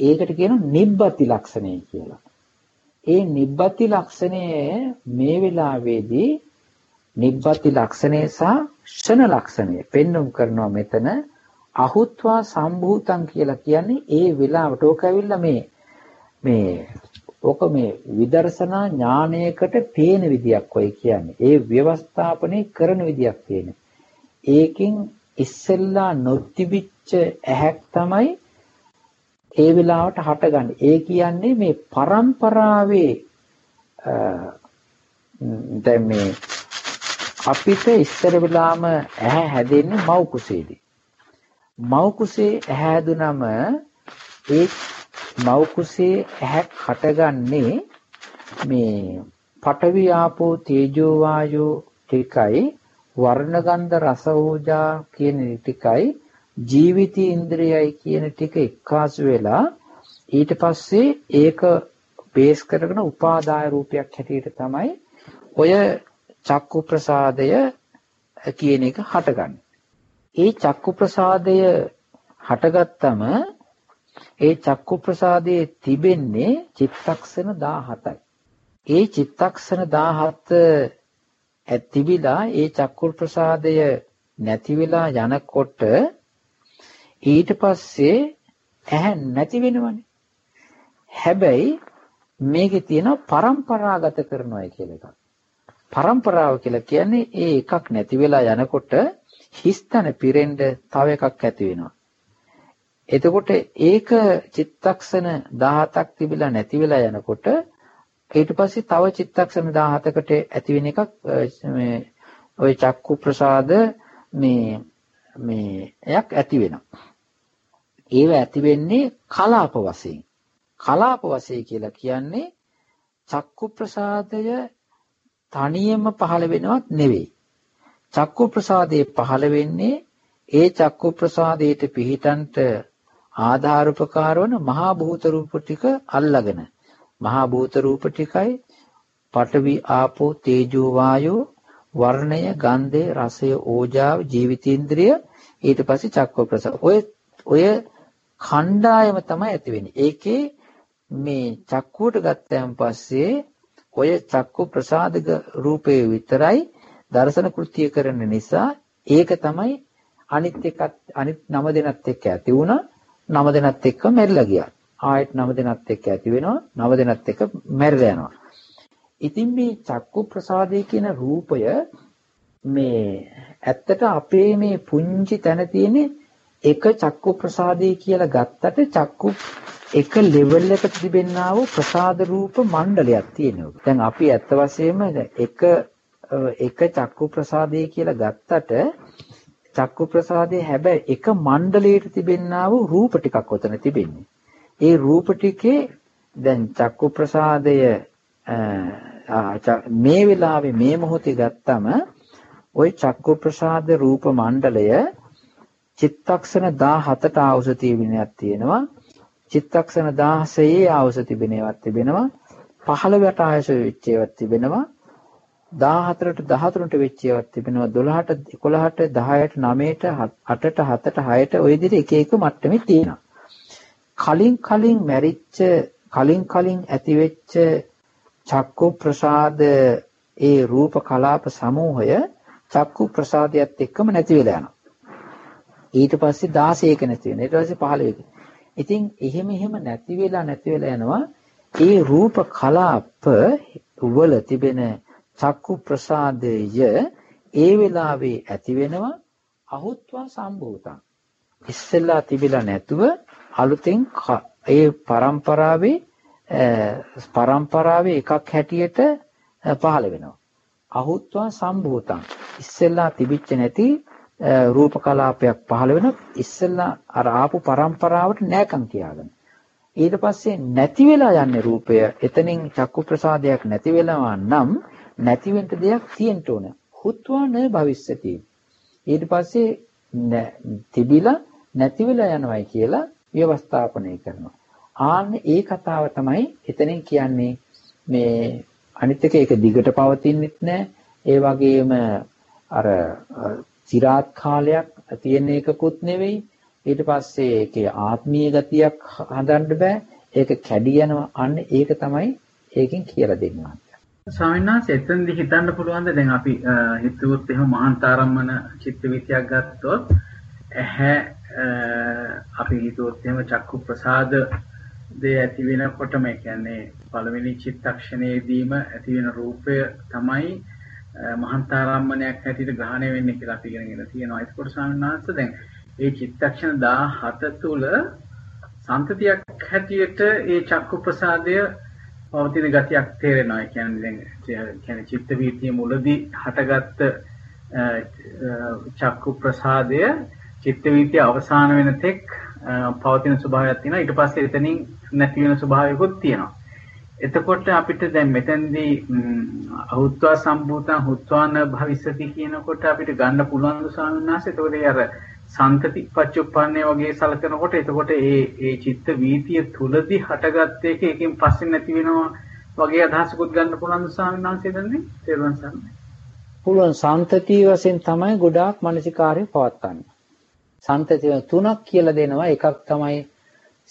[SPEAKER 2] ඒකට කියනවා නිබ්බති ලක්ෂණය කියලා. ඒ නිබ්බති ලක්ෂණය මේ වෙලාවේදී නිබ්බති ලක්ෂණය සහ ෂණ ලක්ෂණය පෙන්වුම් කරනවා මෙතන අහුත්වා සම්භූතං කියලා කියන්නේ ඒ වෙලාවට ඕක ඇවිල්ලා මේ මේ ඕක මේ විදර්ශනා ඥානයකට පේන විදියක් ඔය කියන්නේ. ඒ ව්‍යවස්ථාපනය කරන විදියක් තියෙන. ඒකෙන් ඉස්සෙල්ලා නොතිබිච්ච ඇහැක් තමයි ඒ වෙලාවට හටගන්නේ. ඒ කියන්නේ මේ પરම්පරාවේ දැන් මේ අපිට ඉස්සර වෙලාම ඇහැ හැදෙන්නේ මව් කුසේදී. මව් කුසේ ඇහැ හැදුනම ඒ මව් කුසේ ඇහැක් හටගන්නේ මේ පඨවි ආපෝ තේජෝ වායෝ ටිකයි වර්ණ ගන්ධ රස ඕජා කියන ටිකයි ජීවිත ඉන්ද්‍රියයි කියන ටික එක්කාසු වෙලා ඊට පස්සේ ඒක බේස් කරගෙන උපාදාය රූපයක් හැටියට තමයි ඔය චක්කු ප්‍රසාදය කියන එක හටගන්නේ. ඒ චක්කු ප්‍රසාදය හටගත්තම ඒ චක්කු ප්‍රසාදයේ තිබෙන්නේ චිත්තක්ෂණ 17යි. ඒ චිත්තක්ෂණ 17 ඇතිවිලා ඒ චක්කු ප්‍රසාදය නැති වෙලා යනකොට ඊට පස්සේ ඇහැ නැති වෙනවනේ. හැබැයි මේකේ තියෙන પરම්පරාගත කරනවා කියලා එකක්. પરම්පරාව කියලා කියන්නේ ඒ එකක් නැති වෙලා යනකොට හිස්තන පිරෙන්න තව එකක් ඇති වෙනවා. එතකොට ඒක චිත්තක්ෂණ 17ක් තිබිලා නැති වෙලා යනකොට ඊට පස්සේ තව චිත්තක්ෂණ 17කට ඇති වෙන එකක් මේ ওই චක්කු ප්‍රසාද මේ මේ එයක් ඇති වෙනවා. ඒව ඇති වෙන්නේ කලාප වශයෙන්. කලාප වශයෙන් කියලා කියන්නේ චක්කු ප්‍රසාදය තනියම පහළ වෙනවත් නෙවෙයි. චක්කු ප්‍රසාදයේ පහළ වෙන්නේ ඒ චක්කු ප්‍රසාදයට පිහිටන්ට ආධාර වන මහා භූත රූප ටික අල්ලාගෙන මහා භූත රූප ටිකයි පඨවි ආපෝ තේජෝ වායෝ වර්ණය ගන්ධය රසය ඕජාව ජීවිතේන්ද්‍රය ඊට පස්සේ චක්ක ප්‍රසාද ඔය ඔය ඛණ්ඩායම තමයි ඇති වෙන්නේ ඒකේ මේ චක්කුවට ගත්තයන් පස්සේ ඔය චක්කු ප්‍රසාදක රූපේ විතරයි දර්ශන කෘත්‍ය කරන නිසා ඒක තමයි අනිත් එකත් අනිත් නම දෙනත් එක්ක ඇති වුණා නම දෙනත් එක්ක මැරිලා ගියා. ආයෙත් නව දෙනත් එක්ක ඇති වෙනවා නව දෙනත් එක්ක මැරිලා යනවා. ඉතින් මේ චක්කු ප්‍රසාදය කියන රූපය මේ ඇත්තට අපේ මේ පුංචි තැන තියෙන එක චක්කු ප්‍රසාදය කියලා ගත්තට චක්කු එක ලෙවල් එකට තිබෙනා වූ ප්‍රසාද රූප මණ්ඩලයක් තියෙනවා. දැන් අපි ඇත්ත වශයෙන්ම එක එක චක්කු ප්‍රසාදය කියලා ගත්තට චක්කු ප්‍රසාදයේ හැබැයි එක මණ්ඩලයට තිබෙනා වූ රූප ටිකක් ඔතන තිබෙන්නේ. ඒ රූප ටිකේ දැන් චක්කු ප්‍රසාදය මේ වෙලාවේ මේ මොහොතේ ගත්තම ওই චක්කු ප්‍රසාද රූප මණ්ඩලය චිත්තක්ෂණ 17ට ආවුස තියෙනවක් තියෙනවා. චිත්තක්ෂණ 16 ආවුස තිබෙනවක් තිබෙනවා. 15ට ආයස වෙච්ච ඒවාක් තිබෙනවා. 14ට 13ට වෙච්ච ඒවාක් තිබෙනවා 12ට 11ට 10ට 9ට 8ට 7ට 6ට ওই විදිහට එක එක මට්ටමේ තියෙනවා. කලින් කලින් මැරිච්ච කලින් කලින් ඇතිවෙච්ච චක්කු ප්‍රසාද ඒ රූප කලාප සමූහය චක්කු ප්‍රසාදයට එක්කම නැති වෙලා යනවා. ඊට පස්සේ 16ක නැති වෙනවා. ඊට පස්සේ 15ක. ඉතින් එහෙම එහෙම නැති වෙලා නැති වෙලා යනවා. ඒ රූප කලාප වල තිබෙන චක්කු ප්‍රසාදය ඒ වෙලාවේ ඇති වෙනවා අහුත්වා සම්භූතං. ඉස්සෙල්ලා තිබිලා නැතුව අලුතෙන් ඒ પરම්පරාවේ પરම්පරාවේ එකක් හැටියට පහළ වෙනවා. අහුත්වා සම්භූතං. ඉස්සෙල්ලා තිබිච්ච නැති රූප කලාපයක් පහළ වෙන ඉස්සෙල්ලා අර ආපු પરම්පරාවට නෑකම් කියාගෙන. ඊට පස්සේ නැති වෙලා යන්නේ රූපය. එතනින් චක්කු ප්‍රසාදයක් නැති වෙනවා නම් නැති වෙන්න දෙයක් තියෙන්න ඕන. හුත්වා න භවිස්සති. ඊට පස්සේ තිබිලා නැති වෙලා යනවායි කියලා ව්‍යවස්ථාපනය කරනවා. ආන්න ඒ කතාව තමයි එතනින් කියන්නේ මේ අනිත් එක ඒක දිගට පවතින්නෙත් නැහැ. ඒ වගේම අර চিරාත් කාලයක් තියෙන එකකුත් නෙවෙයි. ඊට පස්සේ ඒකේ ආත්මීය ගතියක් හදන්න බෑ. ඒක කැඩි යනවා. අන්න ඒක තමයි ඒකෙන් කියලා දෙන්නේ.
[SPEAKER 3] ස්වාමීන් වහන්සේ එතෙන්දි හිතන්න පුළුවන්ද දැන් අපි හිතුවොත් එහෙම මහාන්තාරම්මන චිත්ත විත්‍යක් ගත්තොත් ඇහැ අපි හිතුවොත් එහෙම චක්කු ප්‍රසාද දේ ඇති වෙනකොටම ඒ කියන්නේ පළවෙනි චිත්තක්ෂණයේදීම ඇති වෙන රූපය තමයි මහන්තාරම්මණයක් හැටියට ග්‍රහණය වෙන්නේ කියලා අපි ඉගෙනගෙන තියෙනවා. ඒකෝට ස්වාමීන් වහන්සේ දැන් ඒ චිත්තක්ෂණ 17 තුල සම්තතියක් හැටියට ඒ චක්කු ප්‍රසාදය පවතින ගතියක් තේරෙනවා. ඒ කියන්නේ දැන් කියන්නේ චිත්ත වීතිය මුලදී හටගත්ත චක්කු ප්‍රසාදය චිත්ත වීතිය අවසාන වෙන තෙක් පවතින ස්වභාවයක් තියෙනවා. ඊට පස්සේ එතනින් නැති වෙන ස්වභාවයකුත් තියෙනවා. එතකොට අපිට දැන් මෙතෙන්දී අහුත්වා සම්භූතං හුත්වාන භවිස්සති කියනකොට අපිට ගන්න පුළුවන් ස්වාමීන් වහන්සේ එතකොට ඒ අර සන්තති පච්චුප්පන්නේ වගේ සලකනකොට එතකොට ඒ ඒ චිත්ත වීතිය තුලදී හටගත් එක එකෙන් පස්සේ නැති වෙනවා වගේ අදහසකුත් ගන්න පුළුවන් ස්වාමීන් වහන්සේ දන්නේ තේරුවන් සරණයි.
[SPEAKER 2] පුළුවන් සන්තති වශයෙන් තමයි ගොඩාක් මානසිකාර්ය පවත්වන්නේ. සන්තති තුනක් කියලා දෙනවා එකක් තමයි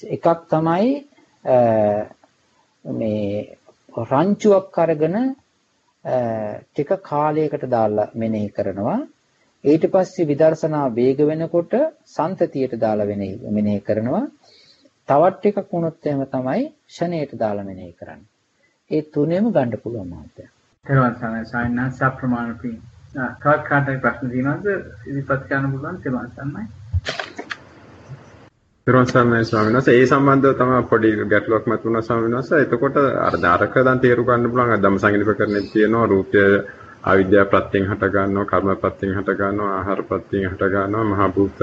[SPEAKER 2] එකක් තමයි මේ රංචුවක් අරගෙන ටික කාලයකට දාලා මෙනෙහි කරනවා. ඊට පස්සේ විදර්ශනා වේග වෙනකොට සන්තතියට දාලා මෙනෙහි කරනවා. තවත් ටිකක් වුණොත් එහෙම තමයි ෂණයට දාලා මෙනෙහි කරන්නේ. ඒ තුනේම ගන්න පුළුවන් මාත්‍ය
[SPEAKER 3] තේරුවන් සරණයි සායනා සප්‍රමාණ පි තවත් කාටයි ප්‍රශ්න තියෙනවද? ඉදිරිපත් කරන්න පුළුවන්? තේරුවන් සරණයි
[SPEAKER 4] පෙරවන් සර්ණයි ස්වාමීන් වහන්සේ ඒ සම්බන්ධව තමයි පොඩි ගැටලුවක් මතුණා ස්වාමීන් වහන්සේ. එතකොට අර දාරක දැන් තේරු ගන්න පුළුවන් ධම්ම සංගීතපකරණේ තියෙනවා රූපය අවිද්‍යාව ප්‍රත්‍යයෙන් හට ගන්නවා, කර්ම ප්‍රත්‍යයෙන් හට ගන්නවා, ආහාර ප්‍රත්‍යයෙන් හට ගන්නවා, මහා භූත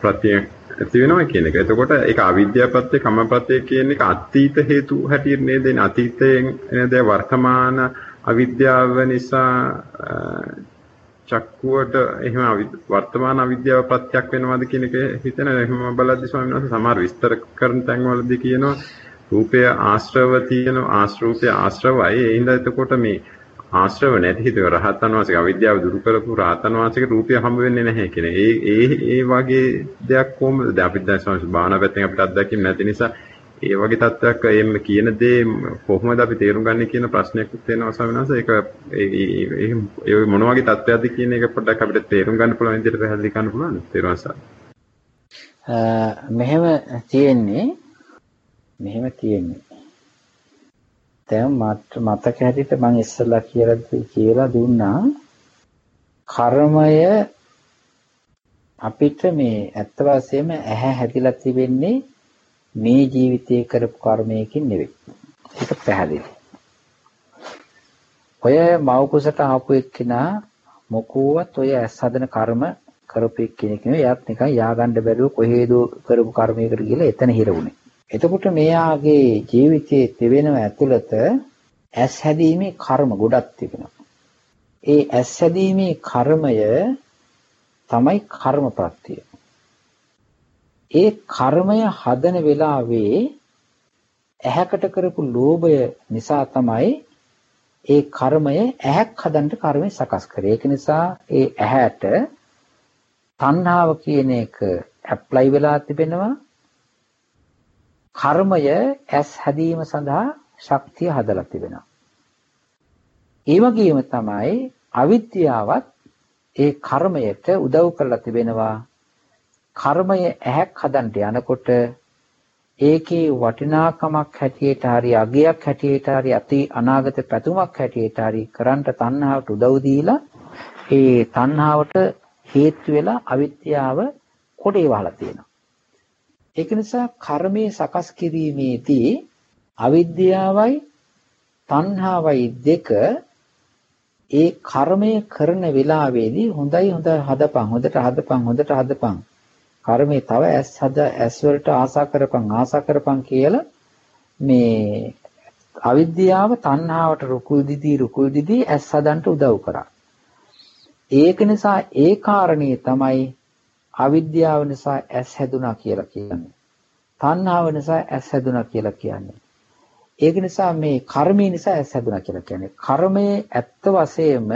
[SPEAKER 4] ප්‍රත්‍යයෙන් ඇති වෙනවා කියන එක. එතකොට ඒක අවිද්‍යාව ප්‍රත්‍ය, කම්ම ප්‍රත්‍ය කියන එක අතීත හේතු හැටියට නේද? අතීතයෙන් නේද වර්තමාන අවිද්‍යාව නිසා චක්කුවට එහෙම වර්තමාන අවිද්‍යාව ප්‍රත්‍යක් වෙනවද කියන එක හිතන එහෙම බලද්දි ස්වාමීන් වහන්සේ සමහර විස්තර කරන තැන්වලදී කියනවා රූපය ආශ්‍රව තියෙන ආශ්‍රූපය ආශ්‍රවයි ඒ හින්දා එතකොට මේ ආශ්‍රව නැති හිතේ රහතන් වහන්සේ අවිද්‍යාව දුරු කරපු රහතන් වහන්සේගේ රූපය හම්බ වෙන්නේ නැහැ කියන. ඒ ඒ ඒ වගේ දෙයක් කොහොමද? දැන් අපිට දැන් ස්වාමීන් වහන්සේ බාහන පැත්තෙන් අපිට අත්දැකීම් නැති නිසා ඒ වගේ තත්ත්වයක් එම් කියන දේ කොහොමද අපි තේරුම් ගන්නේ කියන ප්‍රශ්නයක් තියෙනවා ස්වාමීන් වහන්සේ. ඒක ඒ මොන වගේ තත්ත්වයක්ද කියන එක පොඩ්ඩක් අපිට තේරුම් ගන්න පුළුවන් විදිහට පැහැදිලි කරන්න පුළුවන්ද තේරුම් ගන්න
[SPEAKER 2] මෙහෙම තියෙන්නේ මෙහෙම තියෙන්නේ. දැන් මතක හැටියට මම ඉස්සෙල්ලා කියලා කියලා දුන්නා. කර්මය අපිට මේ ඇත්ත වශයෙන්ම ඇහැ හැදිලා තිබෙන්නේ මේ ජීවිතයේ කරපු කර්මයකින් නෙවෙයි. ඒක පැහැදිලි. ඔය මව කුසට ආපු එක්කිනා මොකෝවත් ඔය ඇස් හදන කර්ම කරපු එක්කෙනෙක් නෙවෙයි. එයාත් නිකන් ය아가න්න බැරුව කොහේද කරපු කර්මයකට ගිහලා එතන හිර වුණේ. එතකොට මෙයාගේ ජීවිතයේ තිබෙනව ඇතුළත ඇස් හැදීමේ කර්ම ගොඩක් තිබෙනවා. ඒ ඇස් හැදීමේ කර්මය තමයි කර්මප්‍රත්‍යය. ඒ කර්මය හදන වෙලාවේ ඇහැකට කරපු ලෝභය නිසා තමයි ඒ කර්මය ඇහැක් හදන්න කර්මය සකස් කරේ. ඒක නිසා ඒ ඇහැට තණ්හාව කියන එක ඇප්ලයි වෙලා තිබෙනවා. කර්මය ඇස් හැදීම සඳහා ශක්තිය හදලා තිබෙනවා. ඒ වගේම තමයි අවිද්‍යාවත් ඒ කර්මයට උදව් කරලා තිබෙනවා. කර්මය ඇහැක් හදන්න යනකොට ඒකේ වටිනාකමක් හැටියට හරි අගයක් හැටියට හරි අති අනාගත පැතුමක් හැටියට හරි කරන්ට තණ්හාවට උදව් දීලා ඒ තණ්හාවට හේතු වෙලා අවිද්‍යාව කොටේ වහලා තියෙනවා. ඒක නිසා කර්මයේ සකස් කිරීමේදී අවිද්‍යාවයි තණ්හාවයි දෙක ඒ කර්මය කරන වෙලාවේදී හොඳයි හොඳ හදපන් හොඳට හදපන් හොඳට හදපන් කර්මේ තව ඇස් හද ඇස් වලට ආසා කරපන් ආසා කරපන් කියලා මේ අවිද්‍යාව තණ්හාවට රුකුල් දිදී රුකුල් දිදී ඇස් හදන්න උදව් කරා. ඒක නිසා ඒ කාරණේ තමයි අවිද්‍යාව නිසා ඇස් හැදුනා කියලා කියන්නේ. තණ්හාව නිසා ඇස් හැදුනා කියලා කියන්නේ. ඒක නිසා මේ කර්මය නිසා ඇස් හැදුනා කියලා කියන්නේ. කර්මයේ ඇත්ත වශයෙන්ම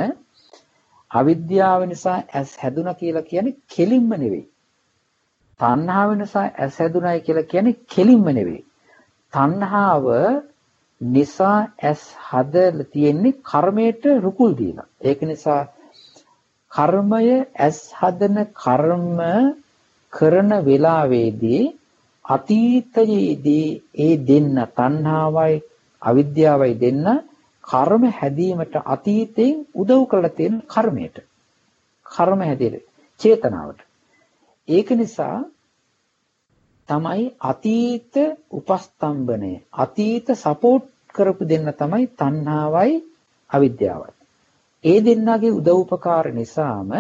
[SPEAKER 2] අවිද්‍යාව නිසා ඇස් හැදුනා කියලා කියන්නේ කෙලින්ම නෙවෙයි. තණ්හාව නිසා ඇස් හැදුනායි කියලා කියන්නේ කෙලින්ම නෙවෙයි. තණ්හාව නිසා ඇස් හදලා තියෙන්නේ කර්මයට රුකුල් දීලා. ඒක නිසා කර්මය ඇස් හදන කර්ම කරන වෙලාවේදී අතීතයේදී ඒ දෙන්න තණ්හාවයි අවිද්‍යාවයි දෙන්න කර්ම හැදීමට අතීතයෙන් උදව් කරලා තියෙන කර්මයට. කර්ම හැදෙල චේතනාවට. ඒක නිසා තමයි අතීත උපස්තම්භනය අතීත සපෝට් කරපු දෙන්න තමයි තණ්හාවයි අවිද්‍යාවයි. ඒ දෙන්නගේ උදව්පකාර නිසාම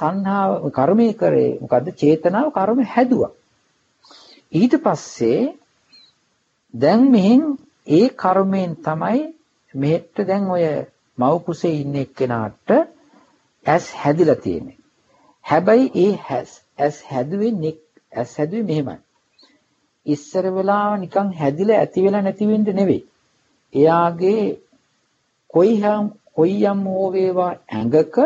[SPEAKER 2] තණ්හාව කර්මයේ කරේ මොකද්ද චේතනාව කර්ම හැදුවා. ඊට පස්සේ දැන් මෙහෙන් ඒ කර්මයෙන් තමයි මෙහෙට දැන් ඔය මව් කුසේ ඉන්න එක්කෙනාට ඇස් හැදිලා තියෙන්නේ. හැබැයි ඒ ඇස් හැදුවේ ඇස් හැදුවේ මෙහෙමයි. ඉස්සර වෙලාව නිකන් හැදිලා ඇති වෙලා නැති වෙන්න නෙවෙයි. එයාගේ කොයිහම් කොයියම් හෝ වේවා ඇඟක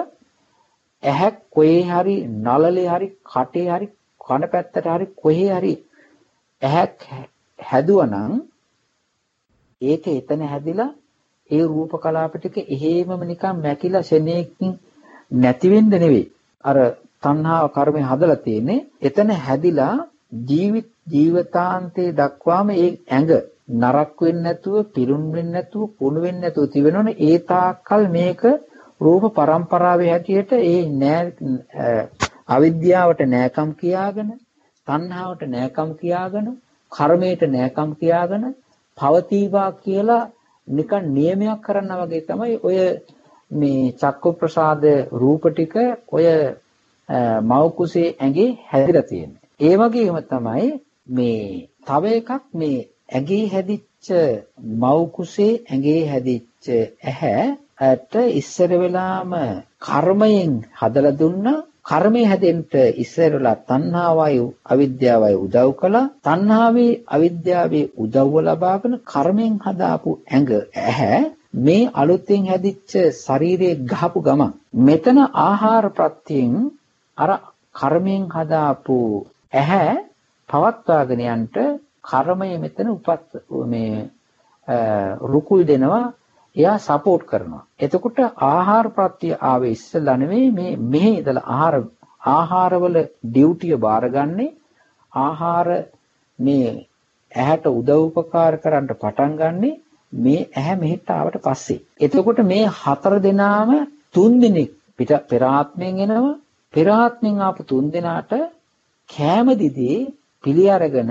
[SPEAKER 2] ඇහැක් කොහේ හරි නලලේ හරි කටේ හරි කන පැත්තට හරි කොහේ හරි ඇහැක් හැදුවනම් ඒක එතන හැදිලා ඒ රූප කලාප ටික එහෙමම නිකන් මැකිලා ශනේකින් නැති වෙන්න නෙවෙයි අර තණ්හාව කර්මය හදලා තියෙන්නේ එතන හැදිලා ජීවිත ජීවිතාන්තයේ දක්වාම ඒ ඇඟ නරක් වෙන්නේ නැතුව පිරුම් වෙන්නේ නැතුව කුණු වෙන්නේ නැතුව තිබෙනවනේ. ඒ තාක්කල් මේක රූප પરම්පරාවේ හැටියට ඒ නෑ අවිද්‍යාවට නෑකම් කියාගෙන තණ්හාවට නෑකම් කියාගෙන කර්මයට නෑකම් කියාගෙන පවතිවා කියලා නිකන් නියමයක් කරනා වගේ තමයි ඔය මේ චක්කු ප්‍රසාද රූප ටික ඔය මව් කුසේ ඇඟේ හැදිලා තියෙන්නේ. ඒ වගේම තමයි මේ තව එකක් මේ ඇඟේ හැදිච්ච මව් කුසේ ඇඟේ හැදිච්ච ඇහැට ඉස්සර වෙලාම කර්මයෙන් හදලා දුන්නා කර්මය හැදෙන්න ඉස්සරලා තණ්හාවයි අවිද්‍යාවයි උදව් කළා තණ්හාවේ අවිද්‍යාවේ උදව්ව ලබාගෙන කර්මයෙන් හදාපු ඇඟ ඇහැ මේ අලුතෙන් හැදිච්ච ශරීරයේ ගහපු ගමන් මෙතන ආහාර ප්‍රත්‍යයෙන් අර කර්මයෙන් හදාපු ඇහැ පවත්වාගෙන යන්න කර්මය මෙතන උපත් මේ රුකුල් දෙනවා එයා සපෝට් කරනවා. එතකොට ආහාර ප්‍රත්‍ය ආවේ ඉස්සලා නෙවෙයි මේ මෙහි ඉඳලා ආහාර ආහාරවල ඩියුටිය බාරගන්නේ ආහාර මේ ඇහැට උදව් උපකාර කරන්න පටන් ගන්නෙ මේ ඇහැ මෙහෙට ආවට පස්සේ. එතකොට මේ හතර දෙනාම තුන් දිනක් පිට පෙර ආත්මයෙන් එනවා. පෙර ආත්මෙන් ආපු තුන් දෙනාට කෑම දිදී පිළි අරගෙන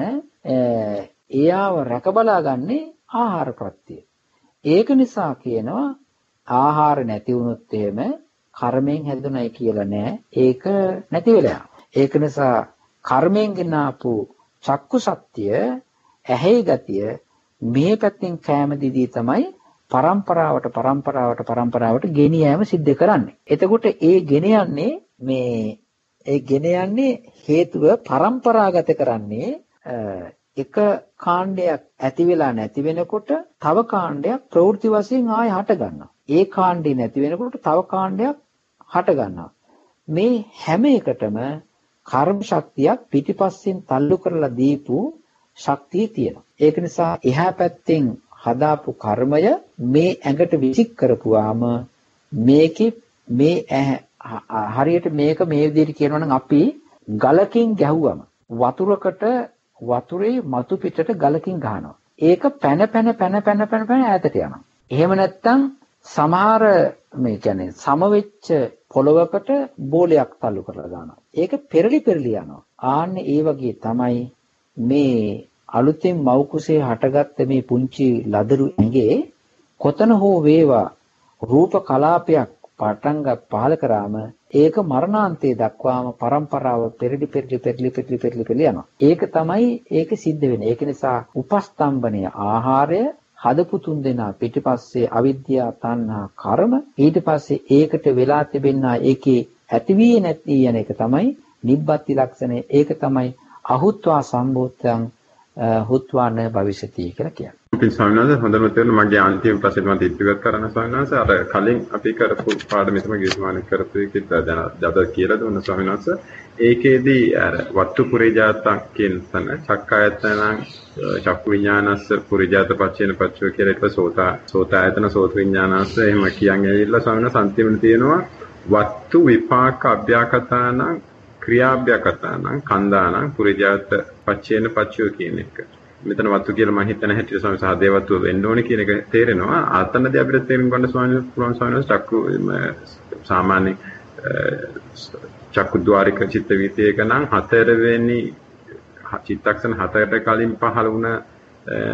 [SPEAKER 2] එයාව රැක බලාගන්නේ ආහාර ප්‍රත්‍යය. ඒක නිසා කියනවා ආහාර නැති වුණොත් එහෙම කර්මයෙන් හැදුණයි කියලා නෑ. ඒක නැති වෙලා. ඒක නිසා කර්මයෙන් ගෙන ආපු චක්කු සත්‍ය ඇහි ගතිය මේ පැත්තෙන් කැම දිදී තමයි පරම්පරාවට පරම්පරාවට පරම්පරාවට ගෙනියෑම සිද්ධ කරන්නේ. එතකොට ඒ ගෙන යන්නේ මේ ඒ ගෙන යන්නේ හේතුව පරම්පරාගත කරන්නේ එක කාණ්ඩයක් ඇති වෙලා නැති වෙනකොට තව කාණ්ඩයක් ප්‍රවෘත්ති වශයෙන් ආය හට ගන්නවා. ඒ කාණ්ඩේ නැති වෙනකොට තව කාණ්ඩයක් හට ගන්නවා. මේ හැම එකටම කර්ම ශක්තියක් පිටිපස්සෙන් තල්ලු කරලා දීපු ශක්තිය තියෙනවා. ඒක නිසා එහා පැත්තෙන් හදාපු කර්මය මේ ඇඟට විසික් කරපුවාම මේකේ මේ හරියට මේක මේ විදිහට කියනවා නම් අපි ගලකින් ගැහුවම වතුරකට වතුරේ මතු පිටට ගලකින් ගහනවා. ඒක පැන පැන පැන පැන පැන පැන ඈතට යනවා. එහෙම නැත්නම් සමහර මේ කියන්නේ සමවෙච්ච පොළවකට බෝලයක් තල්ලු කරලා දානවා. ඒක පෙරලි පෙරලි යනවා. ආන්නේ ඒ වගේ තමයි මේ අලුතෙන් මව් කුසේ හටගත්ත මේ පුංචි ලදරු ඇඟේ කොතන හෝ වේවා රූප කලාපයක් පටන් පහල කරාම ඒක මරණාන්තයේ දක්වාම પરම්පරාව පෙරලි පෙරලි පෙරලි පෙරලි පෙරලි පෙරලි යනවා. ඒක තමයි ඒක සිද්ධ වෙන්නේ. ඒක නිසා උපස්තම්බනය ආහාරය හදපු තුන් දෙනා පිටිපස්සේ අවිද්‍යාව තණ්හා කර්ම ඊට පස්සේ ඒකට වෙලා තිබෙනා ඒකේ ඇති වී නැති යන එක තමයි නිබ්බත්ති ලක්ෂණය. ඒක තමයි අහුත්වා සම්බෝධයන් හුත්වාන භවිෂති කියලා කියන්නේ.
[SPEAKER 4] ඉතින් ස්වාමීන් වහන්සේ හොඳම තේරුම මගේ අන්තිම ප්‍රශ්නේ මම ඉදිරිපත් කරන්න ස්වාමීන් වහන්සේ. අර කලින් අපි කරපු පාඩම තමයි ගිවිසුමාන කරපු එකත් දැන් අද කියලා දුන්න ස්වාමීන් වහන්සේ. ඒකේදී අර වත්තු පුරේජාතක් කියන තැන චක්කායතනං චක්කු විඥානස්ස පුරේජාත පච්චේන පච්චෝ කියලා ඊට සෝතා සෝතායතන සෝත විඥානස්ස එහෙම කියන් ඇවිල්ලා ස්වාමීන් වහන්සේ අන්තිමට තියෙනවා වත්තු විපාක අභ්‍යාකතානං ක්‍රියාභ්‍යකතානං කන්දානං පුරේජාත පච්චේන පච්චෝ කියන එක. මෙතන වත්තු කියලා මම හිතන හැටියට ස්වාමීන් වහන්සේ හදේවත්තු වෙන්න ඕනේ කියන එක තේරෙනවා. ආතනදී අපිට තේරුම් ගන්න ස්වාමීන් පුළුවන් ස්වාමීන් වහන්සේ චක්කු සාමාන්‍ය චක්කු ద్వාරික චිත්ත වීතියක නම් හතරවෙනි චිත්තක්ෂණ හතරට කලින් පහළ වුණ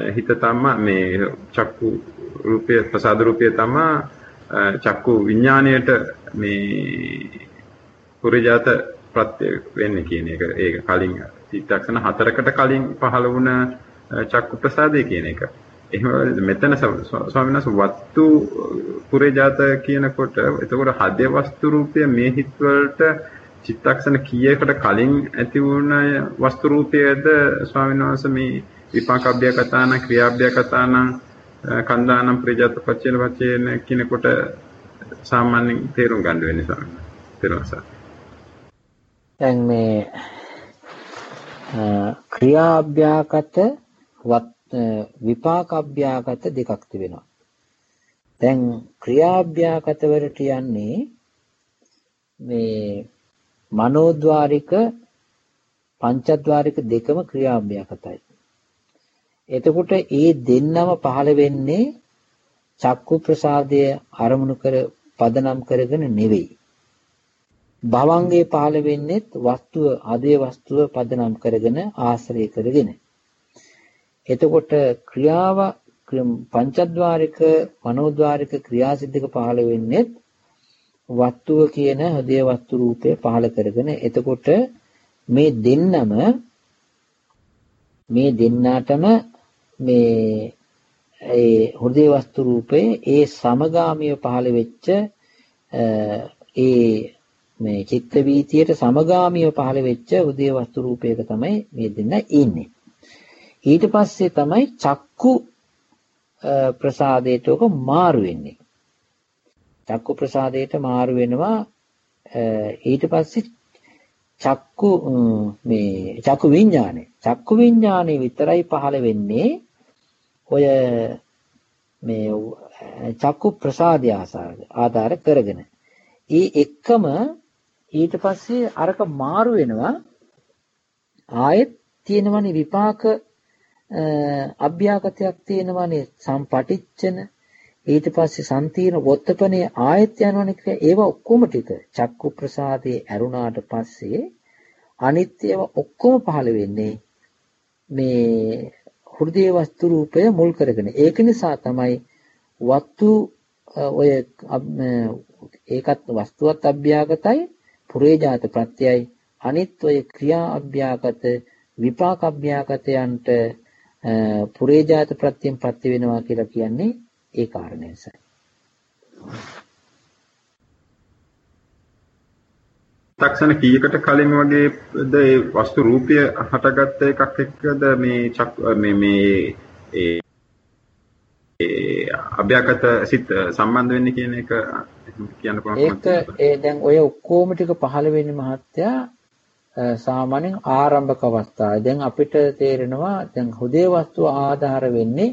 [SPEAKER 4] හිත තමයි මේ චක්කු රූපය ප්‍රසාද රූපය තමයි චක්කු විඥාණයට මේ පුරජාත ප්‍රත්‍ය වෙන්නේ කියන එක ඒක කලින් චිත්තක්ෂණ හතරකට කලින් පහළ වුණ චක්කු ප්‍රසාදය කියන එක. එහෙම මෙතන ස්වාමීන් වහන්සේ වත්තු පුරේජාත කියනකොට එතකොට හදේ වස්තු රූපය මේ හිත් වලට චිත්තක්ෂණ කීයකට කලින් ඇති වුණ වස්තු රූපයද ස්වාමීන් වහන්සේ මේ විපාක අභ්‍යකතාන ක්‍රියාභ්‍යකතාන කන්දානම් ප්‍රජාත පච්චේන පච්චේන කියනකොට සාමාන්‍යයෙන් තේරුම් ගන්න වෙන්නේ ස්වාමීන් වහන්සේ. තේරුම්
[SPEAKER 2] දැන් මේ ක්‍රියාභ්‍යාකත විපාක අභ්‍යාගත දෙකක් තිබෙනවා. දැන් ක්‍රියාභ්‍යාගත වලට යන්නේ මේ මනෝද්වාරික පංචද්වාරික දෙකම ක්‍රියාභ්‍යාගතයි. එතකොට ඒ දෙන්නම පහළ වෙන්නේ චක්කු ප්‍රසාදය අරමුණු කර පදනම් කරගෙන නෙවෙයි. භවංගේ පහළ වෙන්නේත් වස්තුව අදේ වස්තුව පදනම් කරගෙන ආශ්‍රය කරගෙන. එතකොට ක්‍රියාව පංචද්වාරික මනෝද්වාරික ක්‍රියාසිද්ධක පහළ වෙන්නේ වස්තුව කියන හදේ වස්තු රූපය පහළ කරගෙන එතකොට මේ දෙන්නම මේ දෙන්නටම මේ ඒ හෘදේ වස්තු රූපේ ඒ සමගාමීව පහළ වෙච්ච ඒ මේ චිත්ත වීතියට සමගාමීව පහළ වෙච්ච හෘදේ වස්තු රූපයක තමයි මේ දෙන්න ඉන්නේ. ඊට පස්සේ තමයි චක්කු ප්‍රසාදයට ඔක මාරු වෙන්නේ. චක්කු ප්‍රසාදයට මාරු වෙනවා ඊට පස්සේ චක්කු මේ චක්කු විඥානේ චක්කු විඥානේ විතරයි පහළ වෙන්නේ ඔය මේ චක්කු ප්‍රසාදය ආධාර කරගෙන. ඒ එක්කම ඊට පස්සේ අරක මාරු වෙනවා ආයෙත් තියෙනවනේ විපාක අභ්‍යාගතයක් තියෙනවානේ සම්පටිච්චන ඊට පස්සේ සම්තීන වොත්තපනේ ආයත් යනවනේ කියලා ඒවා ඔක්කොම ටික. චක්කු ප්‍රසාදයේ ඇරුණාට පස්සේ අනිත්‍යව ඔක්කොම පහළ වෙන්නේ මේ හෘදේ වස්තු රූපය මුල් කරගෙන. ඒක නිසා තමයි වස්තු ඔය ඒකත් වස්තුවත් අභ්‍යාගතයි පුරේජාත ප්‍රත්‍යයයි. අනිත් ඔය ක්‍රියා අභ්‍යාගත විපාක අභ්‍යාගතයන්ට පුරේජාත ප්‍රත්‍යයෙන් ප්‍රත්‍ය වෙනවා කියලා කියන්නේ ඒ කාරණය නිසායි.
[SPEAKER 4] තක්ෂණ කීයකට කලින් වගේද ඒ වස්තු රූපය හටගත්ත එකක් එක්කද මේ මේ මේ ඒ අභ්‍යාගත සිත් සම්බන්ධ වෙන්නේ කියන එක කියන්න පුළුවන්.
[SPEAKER 2] ඒක ඒ දැන් ඔය ඔක්කොම ටික පහළ වෙන්නේ මහත්තයා සාමාන්‍යයෙන් ආරම්භක අවස්ථාවේ. දැන් අපිට තේරෙනවා දැන් හුදේ වස්තුව ආධාර වෙන්නේ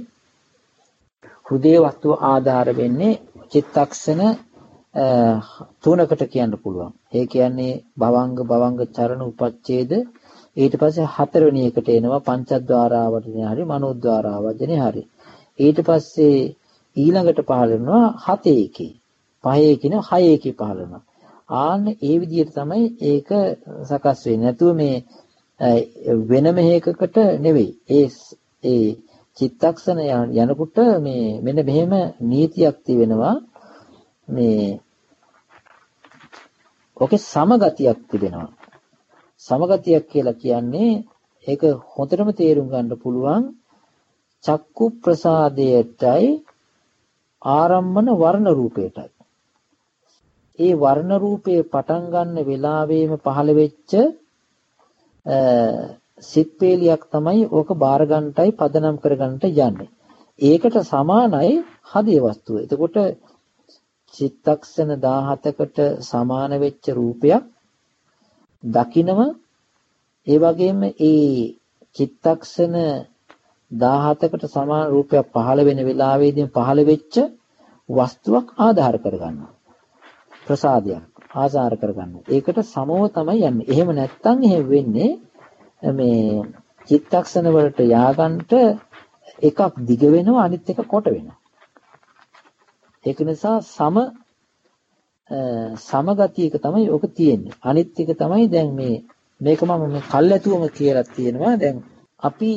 [SPEAKER 2] හුදේ වස්තුව ආධාර වෙන්නේ චිත්තක්ෂණ තුනකට කියන්න පුළුවන්. ඒ කියන්නේ භවංග භවංග චරණ උපච්ඡේද ඊට පස්සේ හතරවෙනි එකට එනවා පංචද්වාරාවර්ජනේ හරි මනෝද්වාරාවර්ජනේ හරි. ඊට පස්සේ ඊළඟට පහළ වෙනවා හතේ එකේ. පහේ කියන හයේ එකේ පහළ වෙනවා. ආන්න ඒ විදිහට තමයි ඒක සකස් වෙන්නේ. නැතුව මේ වෙනම හේකකට නෙවෙයි. ඒ ඒ චිත්තක්ෂණ යනකොට මේ මෙන්න මෙහෙම නීතියක් තිබෙනවා. මේ ඔකේ සමගතියක් තිබෙනවා. සමගතියක් කියලා කියන්නේ ඒක හොඳටම තේරුම් ගන්න පුළුවන් චක්කු ප්‍රසාදයටයි ආරම්මන වර්ණ රූපයටයි. ඒ වර්ණ රූපේ පටන් ගන්න වෙලාවෙම පහළ වෙච්ච සිත්පේලියක් තමයි ඕක බාර ගන්නටයි පදනම් කර ගන්නට යන්නේ. ඒකට සමානයි හදිය වස්තුව. එතකොට චිත්තක්ෂණ 17කට සමාන වෙච්ච රූපයක් දකිනම ඒ වගේම ඒ චිත්තක්ෂණ 17කට සමාන රූපයක් පහළ වෙන වෙලාවේදී පහළ වෙච්ච වස්තුවක් ආධාර කරගන්නවා. ප්‍රසාදයක් ආධාර කරගන්නවා. ඒකට සමව තමයි යන්නේ. එහෙම නැත්තම් එහෙම වෙන්නේ මේ චිත්තක්ෂණ වලට ය아가න්ට එකක් දිග වෙනවා අනිත් එක කොට වෙනවා. ඒක නිසා සම සමගතියක තමයි ඔක තියෙන්නේ. අනිත් එක තමයි දැන් මේ මේක මම මේ කල්ැතුවම කියලා තියෙනවා. දැන් අපි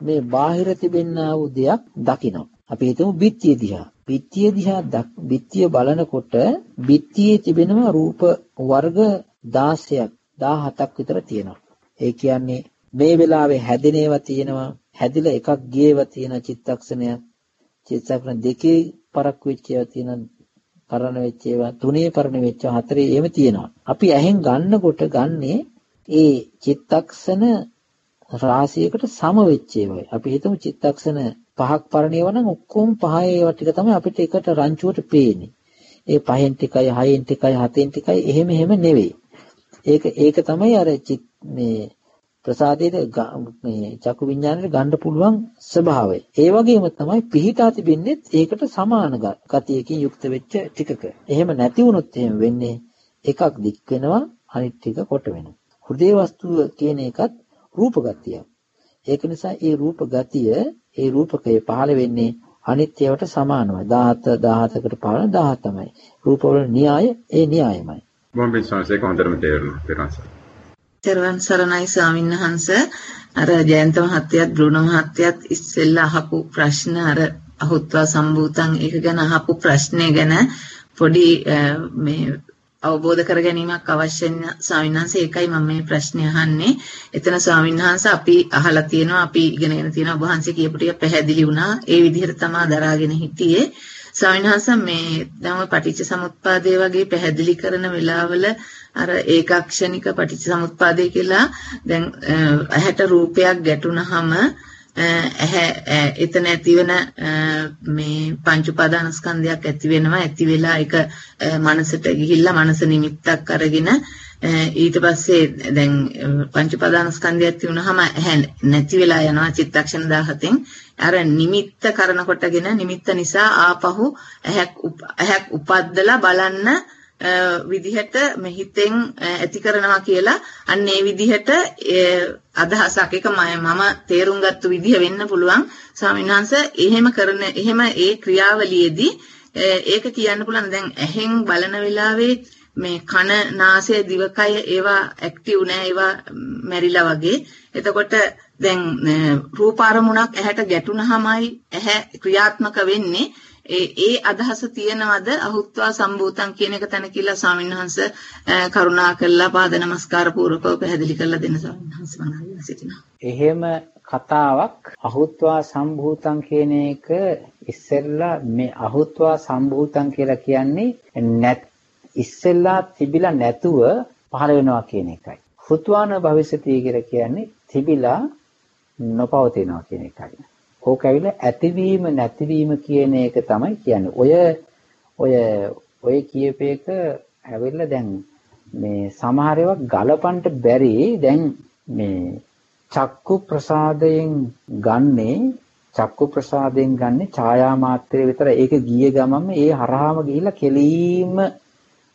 [SPEAKER 2] මේ බාහිර තිබෙන්නා වූ දෙයක් දකිනවා. අපි හිතමු බිත්තිය දිහා. බිත්තිය දිහා බිත්තිය බලනකොට බිත්තියේ තිබෙනවා රූප වර්ග 16ක් 17ක් විතර තියෙනවා. ඒ කියන්නේ මේ වෙලාවේ හැදෙනේවා තියෙනවා. හැදිලා එකක් ගියේවා තියෙන චිත්තක්ෂණයක්. චිත්තක්ෂණ දෙකේ පරක් වෙච්ච ඒවා තියෙන පරණ වෙච්ච ඒවා තුනේ පරණ වෙච්ච හතරේ එහෙම තියෙනවා. අපි ඇහෙන් ගන්නකොට ගන්නේ ඒ චිත්තක්ෂණ රාශියකට සම වෙච්ච ඒවායි. අපි හිතමු චිත්තක්ෂණ පහක් පරණ ඒවා නම් ඔක්කොම පහ ඒවා ටික තමයි අපිට එකට රංචුවට පේන්නේ. ඒ පහෙන් ටිකයි හයෙන් ටිකයි හතෙන් ටිකයි එහෙම එහෙම නෙවෙයි. ඒක ඒක තමයි අර මේ ප්‍රසාදයේ මේ චක්කු විඥාණයට ගන්න පුළුවන් ස්වභාවය. ඒ වගේම තමයි පිහිටා තිබෙන්නේ ඒකට සමාන ගතියකින් යුක්ත වෙච්ච ටිකක. එහෙම නැති වුණොත් එහෙම වෙන්නේ එකක් දික් වෙනවා අනිත් ටික කොට වෙනවා. හෘදේ වස්තුව කියන එකත් රූප ගතියක්. ඒක නිසා ඒ රූප ගතිය ඒ රූපකය පහළ වෙන්නේ අනිත්‍යවට සමානයි. 17 17කට පහළ 17යි. රූපවල න්‍යාය ඒ න්‍යායමයි.
[SPEAKER 4] මම විශ්වාසයක හොඳටම තේරෙනවා. තේරෙනවා.
[SPEAKER 5] තෙරුවන් සරණයි ස්වාමින්වහන්ස අර ජයන්ත මහත්තයත් බ්‍රුණ මහත්තයත් ඉස්සෙල්ලා අහපු ප්‍රශ්න අර අහුත්වා සම්භූතං ඒක ගැන අහපු ප්‍රශ්නේ ගැන පොඩි මේ අවබෝධ කර ගැනීමක් අවශ්‍ය ස්වාමින්වහන්ස ඒකයි මම මේ ප්‍රශ්නේ අහන්නේ. එතන ස්වාමින්වහන්ස අපි අහලා තියෙනවා අපි ඉගෙනගෙන තියෙනවා ඔබ වහන්සේ කියපු ටික පැහැදිලි වුණා. ඒ විදිහට තමයි දරාගෙන හිටියේ. ස්වාමින්වහන්ස මේ දැන් ඔය පටිච්ච සමුප්පාදයේ වගේ පැහැදිලි කරන වෙලාවල අර ඒකක්ෂණික පටිච්චසමුප්පාදය කියලා දැන් ඇහැට රූපයක් ගැටුනහම ඇහැ එතන ඇතිවෙන මේ පංච උපාදානස්කන්ධයක් ඇති වෙනවා. ඇති වෙලා ඒක මනසට ගිහිල්ලා මනස නිමිත්තක් අරගෙන ඊට පස්සේ දැන් පංච උපාදානස්කන්ධය ඇති වුනහම ඇහැ නැති වෙලා යනවා චිත්තක්ෂණ 17න් අර නිමිත්ත කරන කොටගෙන නිමිත්ත නිසා ආපහු ඇහැක් ඇහැක් උපද්දලා බලන්න විදිහට මෙහිතෙන් ඇති කරනවා කියලා. අන්න ඒ විදිහට අදහසක් එක මම තේරුම් ගත්ත විදිහ වෙන්න පුළුවන්. ස්වාමීන් වහන්සේ එහෙම කරන එහෙම ඒ ක්‍රියාවලියේදී ඒක කියන්න පුළුවන්. දැන් ඇහෙන් බලන වෙලාවේ මේ කන නාසය දිවකය ඒවා ඇක්ටිව් නෑ ඒවා මැරිලා වගේ. එතකොට දැන් රූප අරමුණක් ඇහැට ගැටුනහමයි ඇහැ ක්‍රියාත්මක වෙන්නේ. ඒ ඒ අදහස තියනවද අහුත්වා සම්භූතං කියන එක තන කියලා ස්වාමීන් වහන්සේ කරුණා කළා පාද නමස්කාර පූර්වකව පැහැදිලි කරලා දෙන්න ස්වාමීන් වහන්සේ මම අහලා සිටිනවා.
[SPEAKER 2] එහෙම කතාවක් අහුත්වා සම්භූතං කියන එක ඉස්සෙල්ලා මේ අහුත්වා සම්භූතං කියලා කියන්නේ නැත් ඉස්සෙල්ලා තිබිලා නැතුව පහළ වෙනවා කියන එකයි. හුත්වාන භවිෂති කියලා කියන්නේ තිබිලා නොපවතිනවා කියන එකයි. ඕක ඇවිල්ලා ඇතිවීම නැතිවීම කියන එක තමයි කියන්නේ. ඔය ඔය ඔය කියපේක ඇවිල්ලා දැන් මේ සමහර ඒවා ගලපන්න බැරි. දැන් මේ චක්කු ප්‍රසාදයෙන් ගන්නේ චක්කු ප්‍රසාදයෙන් ගන්නේ ඡායා මාත්‍රය විතර ඒක ගිය ගමන්ම ඒ හරහාම ගිහිල්ලා කෙලීම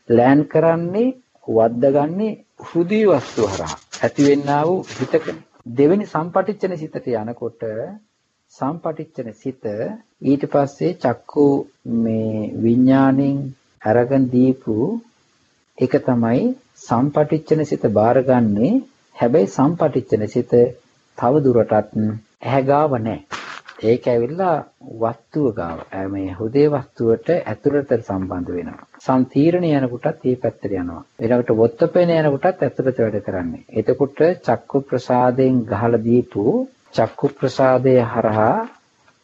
[SPEAKER 2] ලෑන් කරන්නේ වද්දගන්නේ හෘදී වස්තු හරහා. ඇති වෙන්නා වූ හිතක. දෙවෙනි සම්පටිච්චන සිතට යනකොට සම්පටිච්චන සිත ඊට පස්සේ චක්කු මේ විඥාණයෙන් අරගෙන දීපු එක තමයි සම්පටිච්චන සිත බාරගන්නේ. හැබැයි සම්පටිච්චන සිත තව දුරටත් ඇහැ ගාව නැහැ ඒක ඇවිල්ලා වස්තුව ගාව මේ හෘදේ වස්තුවට ඇතුළට සම්බන්ධ වෙනවා. සම්තීර්ණ යනකොටත් මේ පැත්තට යනවා. ඊළඟට වොත්තපේන යනකොටත් ඇතුළට වැඩ කරන්නේ. එතකොට චක්කු ප්‍රසාදයෙන් ගහලා දීපු චක්කු ප්‍රසාදය හරහා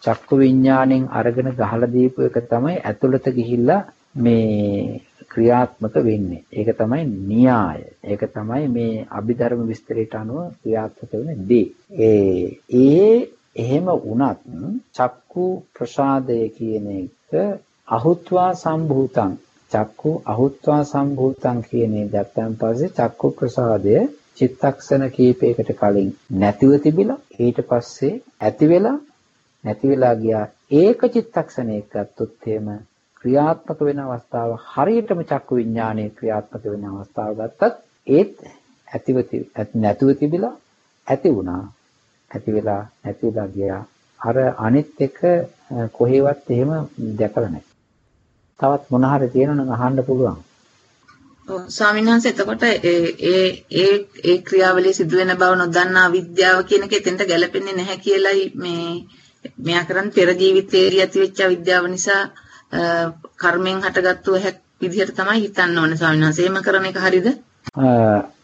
[SPEAKER 2] චක්කු විඥාණයෙන් අරගෙන ගහලා දීපු එක තමයි ඇතුළත ගිහිල්ලා මේ ක්‍රියාත්මක වෙන්නේ. ඒක තමයි න්‍යාය. ඒක තමයි මේ අභිධර්ම විස්තරයට අනුව ක්‍රියාත්මක වෙන දේ. ඒ ඒ එහෙම වුණත් චක්කු ප්‍රසාදය කියන එක අහුත්වා සම්භූතං චක්කු අහුත්වා සම්භූතං කියන එක ගත්තන් පස්සේ චක්කු ප්‍රසාදය චිත්තක්ෂණ කීපයකට කලින් නැතිව තිබිලා ඊට පස්සේ ඇති වෙලා නැති වෙලා ගියා. ඒක චිත්තක්ෂණයක ගත්තොත් එහෙම ක්‍රියාත්මක වෙන අවස්ථාව හරියටම චක්කු විඥානයේ ක්‍රියාත්මක වෙන අවස්ථාව ගත්තත් ඒත් ඇතිව නැතුව තිබිලා ඇති වුණා. ඇති වෙලා නැති වෙලා ගියා. අර අනිත් එක කොහෙවත් එහෙම දැකලා නැහැ. තවත් මොන හරි තියෙනවනම් අහන්න පුළුවන්.
[SPEAKER 5] ස්වාමීන් වහන්සේ එතකොට ඒ ඒ ඒ ක්‍රියාවලිය සිදු වෙන බව නොදන්නා විද්‍යාව කියන එක එතෙන්ට ගැලපෙන්නේ නැහැ කියලයි මේ මෙයා කරන් පෙර ජීවිතේදී ඇතිවෙච්ච විද්‍යාව නිසා කර්මෙන් හටගත්තු හැක් විදිහට තමයි හිතන්න ඕනේ ස්වාමීන් වහන්සේ. එහෙම කරන එක හරියද?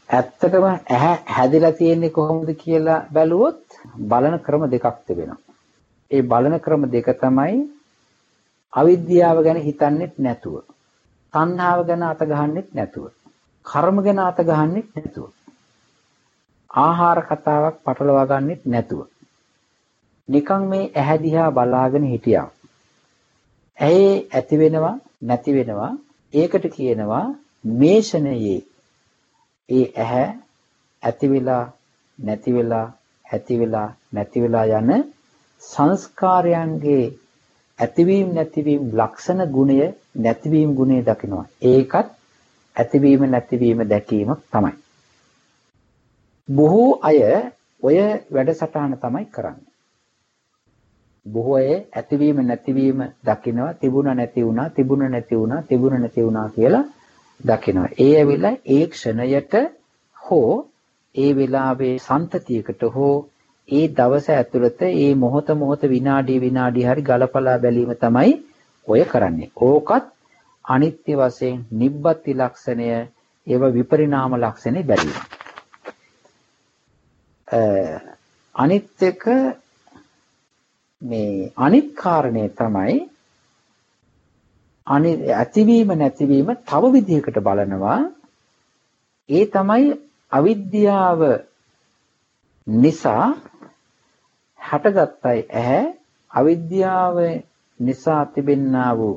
[SPEAKER 2] ඇත්තටම ඇහැ හැදිලා තියෙන්නේ කොහොමද කියලා බැලුවොත් බලන ක්‍රම දෙකක් තිබෙනවා. ඒ බලන ක්‍රම දෙක තමයි අවිද්‍යාව ගැන හිතන්නේත් නැතුව තණ්හාව ගැන අත ගහන්නෙත් නැතුව කර්ම ගැන අත ගහන්නෙත් නැතුව ආහාර කතාවක් පටලවා ගන්නෙත් නැතුව නිකන් මේ ඇහැ දිහා බලාගෙන හිටියා. ඇහි ඇති වෙනවා නැති වෙනවා ඒකට කියනවා මේෂණයේ ඒ ඇහැ ඇති වෙලා නැති වෙලා ඇති වෙලා නැති වෙලා යන සංස්කාරයන්ගේ ඇතිවීම නැතිවීම ලක්ෂණ ගුණය නැතිවීම ගුණය දකිනවා. ඒකත් ඇතිවීම නැතිවීම දැකීමක් තමයි. බොහෝ අය ඔය වැඩසටහන තමයි කරන්නේ. බොහෝ අය ඇතිවීම නැතිවීම දකිනවා තිබුණ නැති වුණා තිබුණ නැති වුණා තිබුණ නැති වුණා කියලා දකිනවා. ඒ ඇවිල්ලා ඒ ක්ෂණයට හෝ ඒ වෙලාවේ සන්තතියකට හෝ ඒ දවස ඇතුළත ඒ මොහොත මොහොත විනාඩි විනාඩි හරි ගලපලා බැලීම තමයි ඔය කරන්නේ. ඕකත් අනිත්‍ය වශයෙන් නිබ්බති ලක්ෂණය ඒව විපරිණාම ලක්ෂණේ බැලීම. අනිත් එක මේ අනිත් කාරණේ තමයි අනි ඇතිවීම නැතිවීම තව විදිහකට බලනවා ඒ තමයි අවිද්‍යාව නිසා හටගත්තයි ඇහැ අවිද්‍යාව නිසා තිබෙන්නා වූ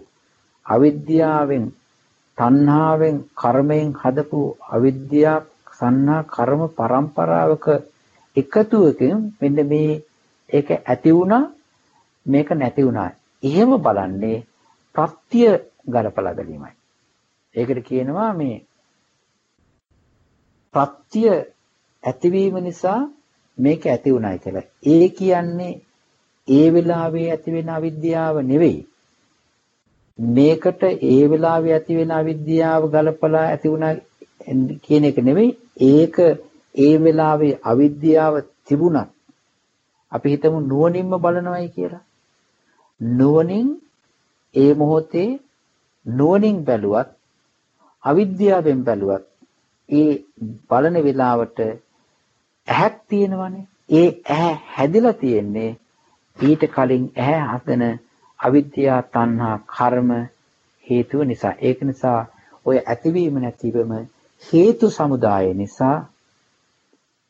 [SPEAKER 2] අවිද්‍යාවෙන් තණ්හාවෙන් කර්මයෙන් හදපු අවිද්‍යා සංහා කර්ම પરම්පරාවක එකතුවකින් මෙන්න මේ ඒක ඇති වුණා මේක නැති වුණා. එහෙම බලන්නේ ප්‍රත්‍ය ගලපලා බැලීමයි. ඒකට කියනවා මේ ප්‍රත්‍ය ඇතිවීම නිසා මේක ඇති වුණයි කියලා. ඒ කියන්නේ ඒ වෙලාවේ ඇති වෙන අවිද්‍යාව නෙවෙයි. මේකට ඒ වෙලාවේ ඇති වෙන අවිද්‍යාව ගලපලා ඇති වුණා කියන එක නෙවෙයි. ඒක ඒ වෙලාවේ අවිද්‍යාව තිබුණත් අපි හිතමු නුවණින්ම බලනවායි කියලා. නුවණින් ඒ මොහොතේ නුවණින් බැලුවත් අවිද්‍යාවෙන් බැලුවත් ඒ බලන වෙලාවට ඇහක් තියෙනවනේ. ඒ ඇහැ හැදිලා තියෙන්නේ ඊට කලින් ඇහැ හදන අවිද්‍යා තණ්හා කර්ම හේතුව නිසා. ඒක නිසා ඔය ඇතිවීම නැතිවම හේතු සමුදාය නිසා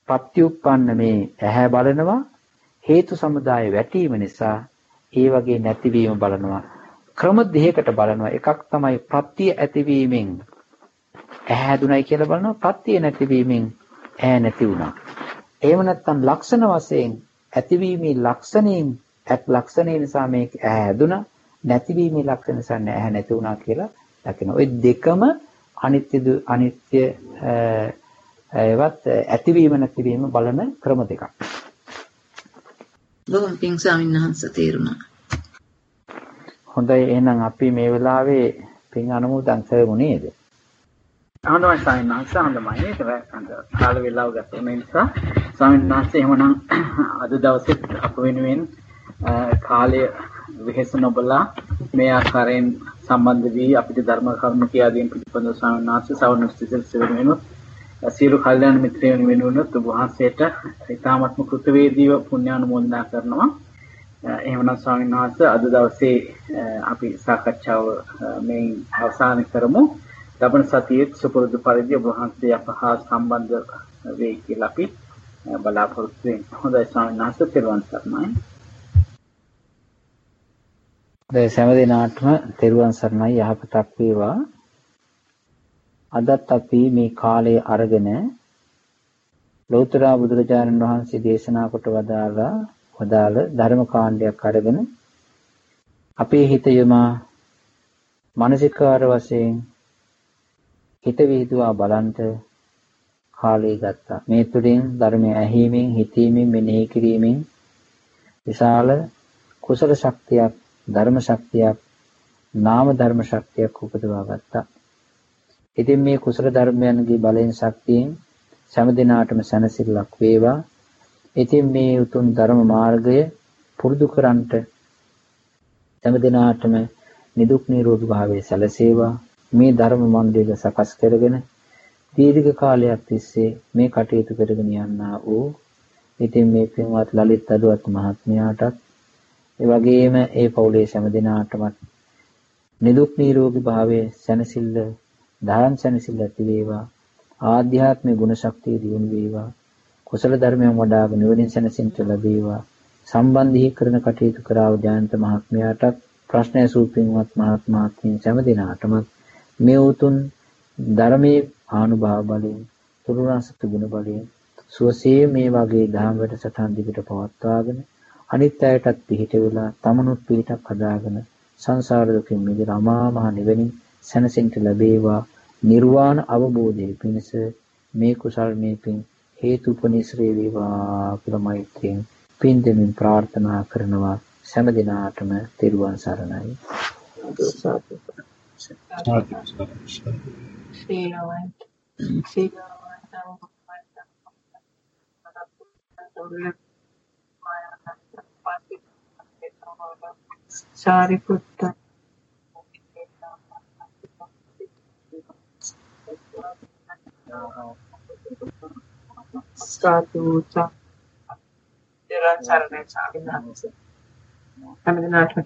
[SPEAKER 2] පත්‍යුප්පන්න මේ ඇහැ බලනවා හේතු සමුදාය වැටීම නිසා ඒ වගේ නැතිවීම බලනවා. ක්‍රම දෙකකට බලනවා. එකක් තමයි ප්‍රත්‍ය ඇතිවීමෙන් ඇහැ හැදුනයි කියලා බලනවා. ප්‍රත්‍ය නැතිවීමෙන් ඇහැ නැති වුණා. එහෙම නැත්නම් ලක්ෂණ වශයෙන් ඇතිවීමේ ලක්ෂණයෙන් ඇත් ලක්ෂණය නිසා මේක ඇහැ හැදුනා නැතිවීමේ ලක්ෂණ නිසා ඇහැ නැති වුණා කියලා දකිනවා. ওই දෙකම අනිත්‍ය අනිත්‍ය ඒවත් ඇතිවීම නැතිවීම බලන ක්‍රම දෙකක්.
[SPEAKER 5] බොහොම පිං ස්වාමීන් වහන්සේ තේරුණා.
[SPEAKER 2] හොඳයි එහෙනම් අපි මේ වෙලාවේ පින් අනුමෝදන් කරමු නේද?
[SPEAKER 3] හොඳයි ස්වාමීන් වහන්සේ හොඳයි. ඒක කාල වේලාව ගත වෙන නිසා ස්වාමීන් වහන්සේ එහෙමනම් අද දවසේ අප වෙනුවෙන් කාලය වෙහෙස නොබලා මේ ආකාරයෙන් සම්බන්ධ වී අපිට ධර්ම කරුණු කියා දීම පිළිබඳව ස්වාමීන් වහන්සේ සවන ස්තිසල් සෙවෙනුවෙනුත් සියලු කල්යාණ මිත්‍රයන් වෙනුවෙනුත් ඔබ වහන්සේට ඊ타මත්ම කෘතවේදීව පුණ්‍යානුමෝදනා කරනවා. එහෙමනම් ස්වාමීන් වහන්සේ අද දවසේ අපි සාකච්ඡාව මේ අවසන් කරමු. ලබන සතියේ සුපුරුදු පරිදි ඔබ වහන්සේ අප හා සම්බන්ධ වෙයි කියලා අපි බලාපොරොත්තු වෙනවා. හොඳයි ස්වාමීන් වහන්සේ තෙරුවන් සරණයි.
[SPEAKER 2] දැන් සෑම දිනාටම තෙරුවන් සරණයි යහපතක් වේවා. අදත් අපි මේ කාලය අරගෙන ලෞතර බුදුරජාණන් වහන්සේ දේශනා කොට වදාලා වදාළ ධර්ම කාණ්ඩයක් අරගෙන අපේ හිත යමා මානසිකාර වශයෙන් හිත විහිදුවා බලන්ට කාලය ගත්තා. මේ තුලින් ධර්මය ඇහිීමෙන්, හිතීමෙන්, මෙනෙහි කිරීමෙන් විශාල කුසල ශක්තියක්, ධර්ම ශක්තියක්, නාම ධර්ම ශක්තියක් උපදවා ගත්තා. ඉතින් මේ කුසල ධර්මයන්ගේ බලයෙන් ශක්තියෙන් සෑම දිනාටම සැනසෙල්ලක් වේවා. ඉතින් මේ උතුම් ධර්ම මාර්ගය පුරුදු කරන්ට සෑම දිනාටම නිදුක් නිරෝගී භාවයේ සැලසේවා. මේ ධර්ම මණ්ඩලය සකස් කරගෙන දීර්ඝ කාලයක් තිස්සේ මේ කටයුතු කරගෙන යන්නා වූ ඉතින් මේ පින්වත් ලලිත් අදුවත් මහත්මයාටත් ඒ වගේම ඒ පවුලේ සෑම දිනාටම නිදුක් නිරෝගී භාවයේ සැනසෙල්ල දහම් සැනසෙල්ල ඇති වේවා ආධ්‍යාත්මික ගුණ ශක්තිය දියුණු වේවා කුසල ධර්මයන් වඩාගෙන නිවනින් සැනසෙන්න ලැබේවා. සම්බන්ධී කරන කටයුතු කරාව ජයන්ත මහත්මයාටත් ප්‍රශ්න ඇසූපින්වත් මහත්මාත්මින් සෑම දිනාටම මේ උතුම් ධර්මයේ ආනුභාව බලයෙන් තුරුණාසතු ගුණ බලයෙන් සුවසේ මේ වගේ දහම් වැඩසටහන් දිගට පවත්වාගෙන අනිත් අයටත් පිහිට වෙලා තමනුත් පිහිටක් හදාගෙන සංසාර දුකින් මිදලා අමා මහ නිවනින් සැනසෙන්න ලැබේවා. නිර්වාණ අවබෝධයේ පිණිස මේ කුසල් මේ පින් හේතුපනිශ්‍රේ වේවා කියලා මෛත්‍රියෙන් පින් දෙමින් ප්‍රාර්ථනා කරනවා. සෑම දිනාටම තෙරුවන් සරණයි.
[SPEAKER 6] Sariputta Satuta Deransarne Savinansa. I'm in the National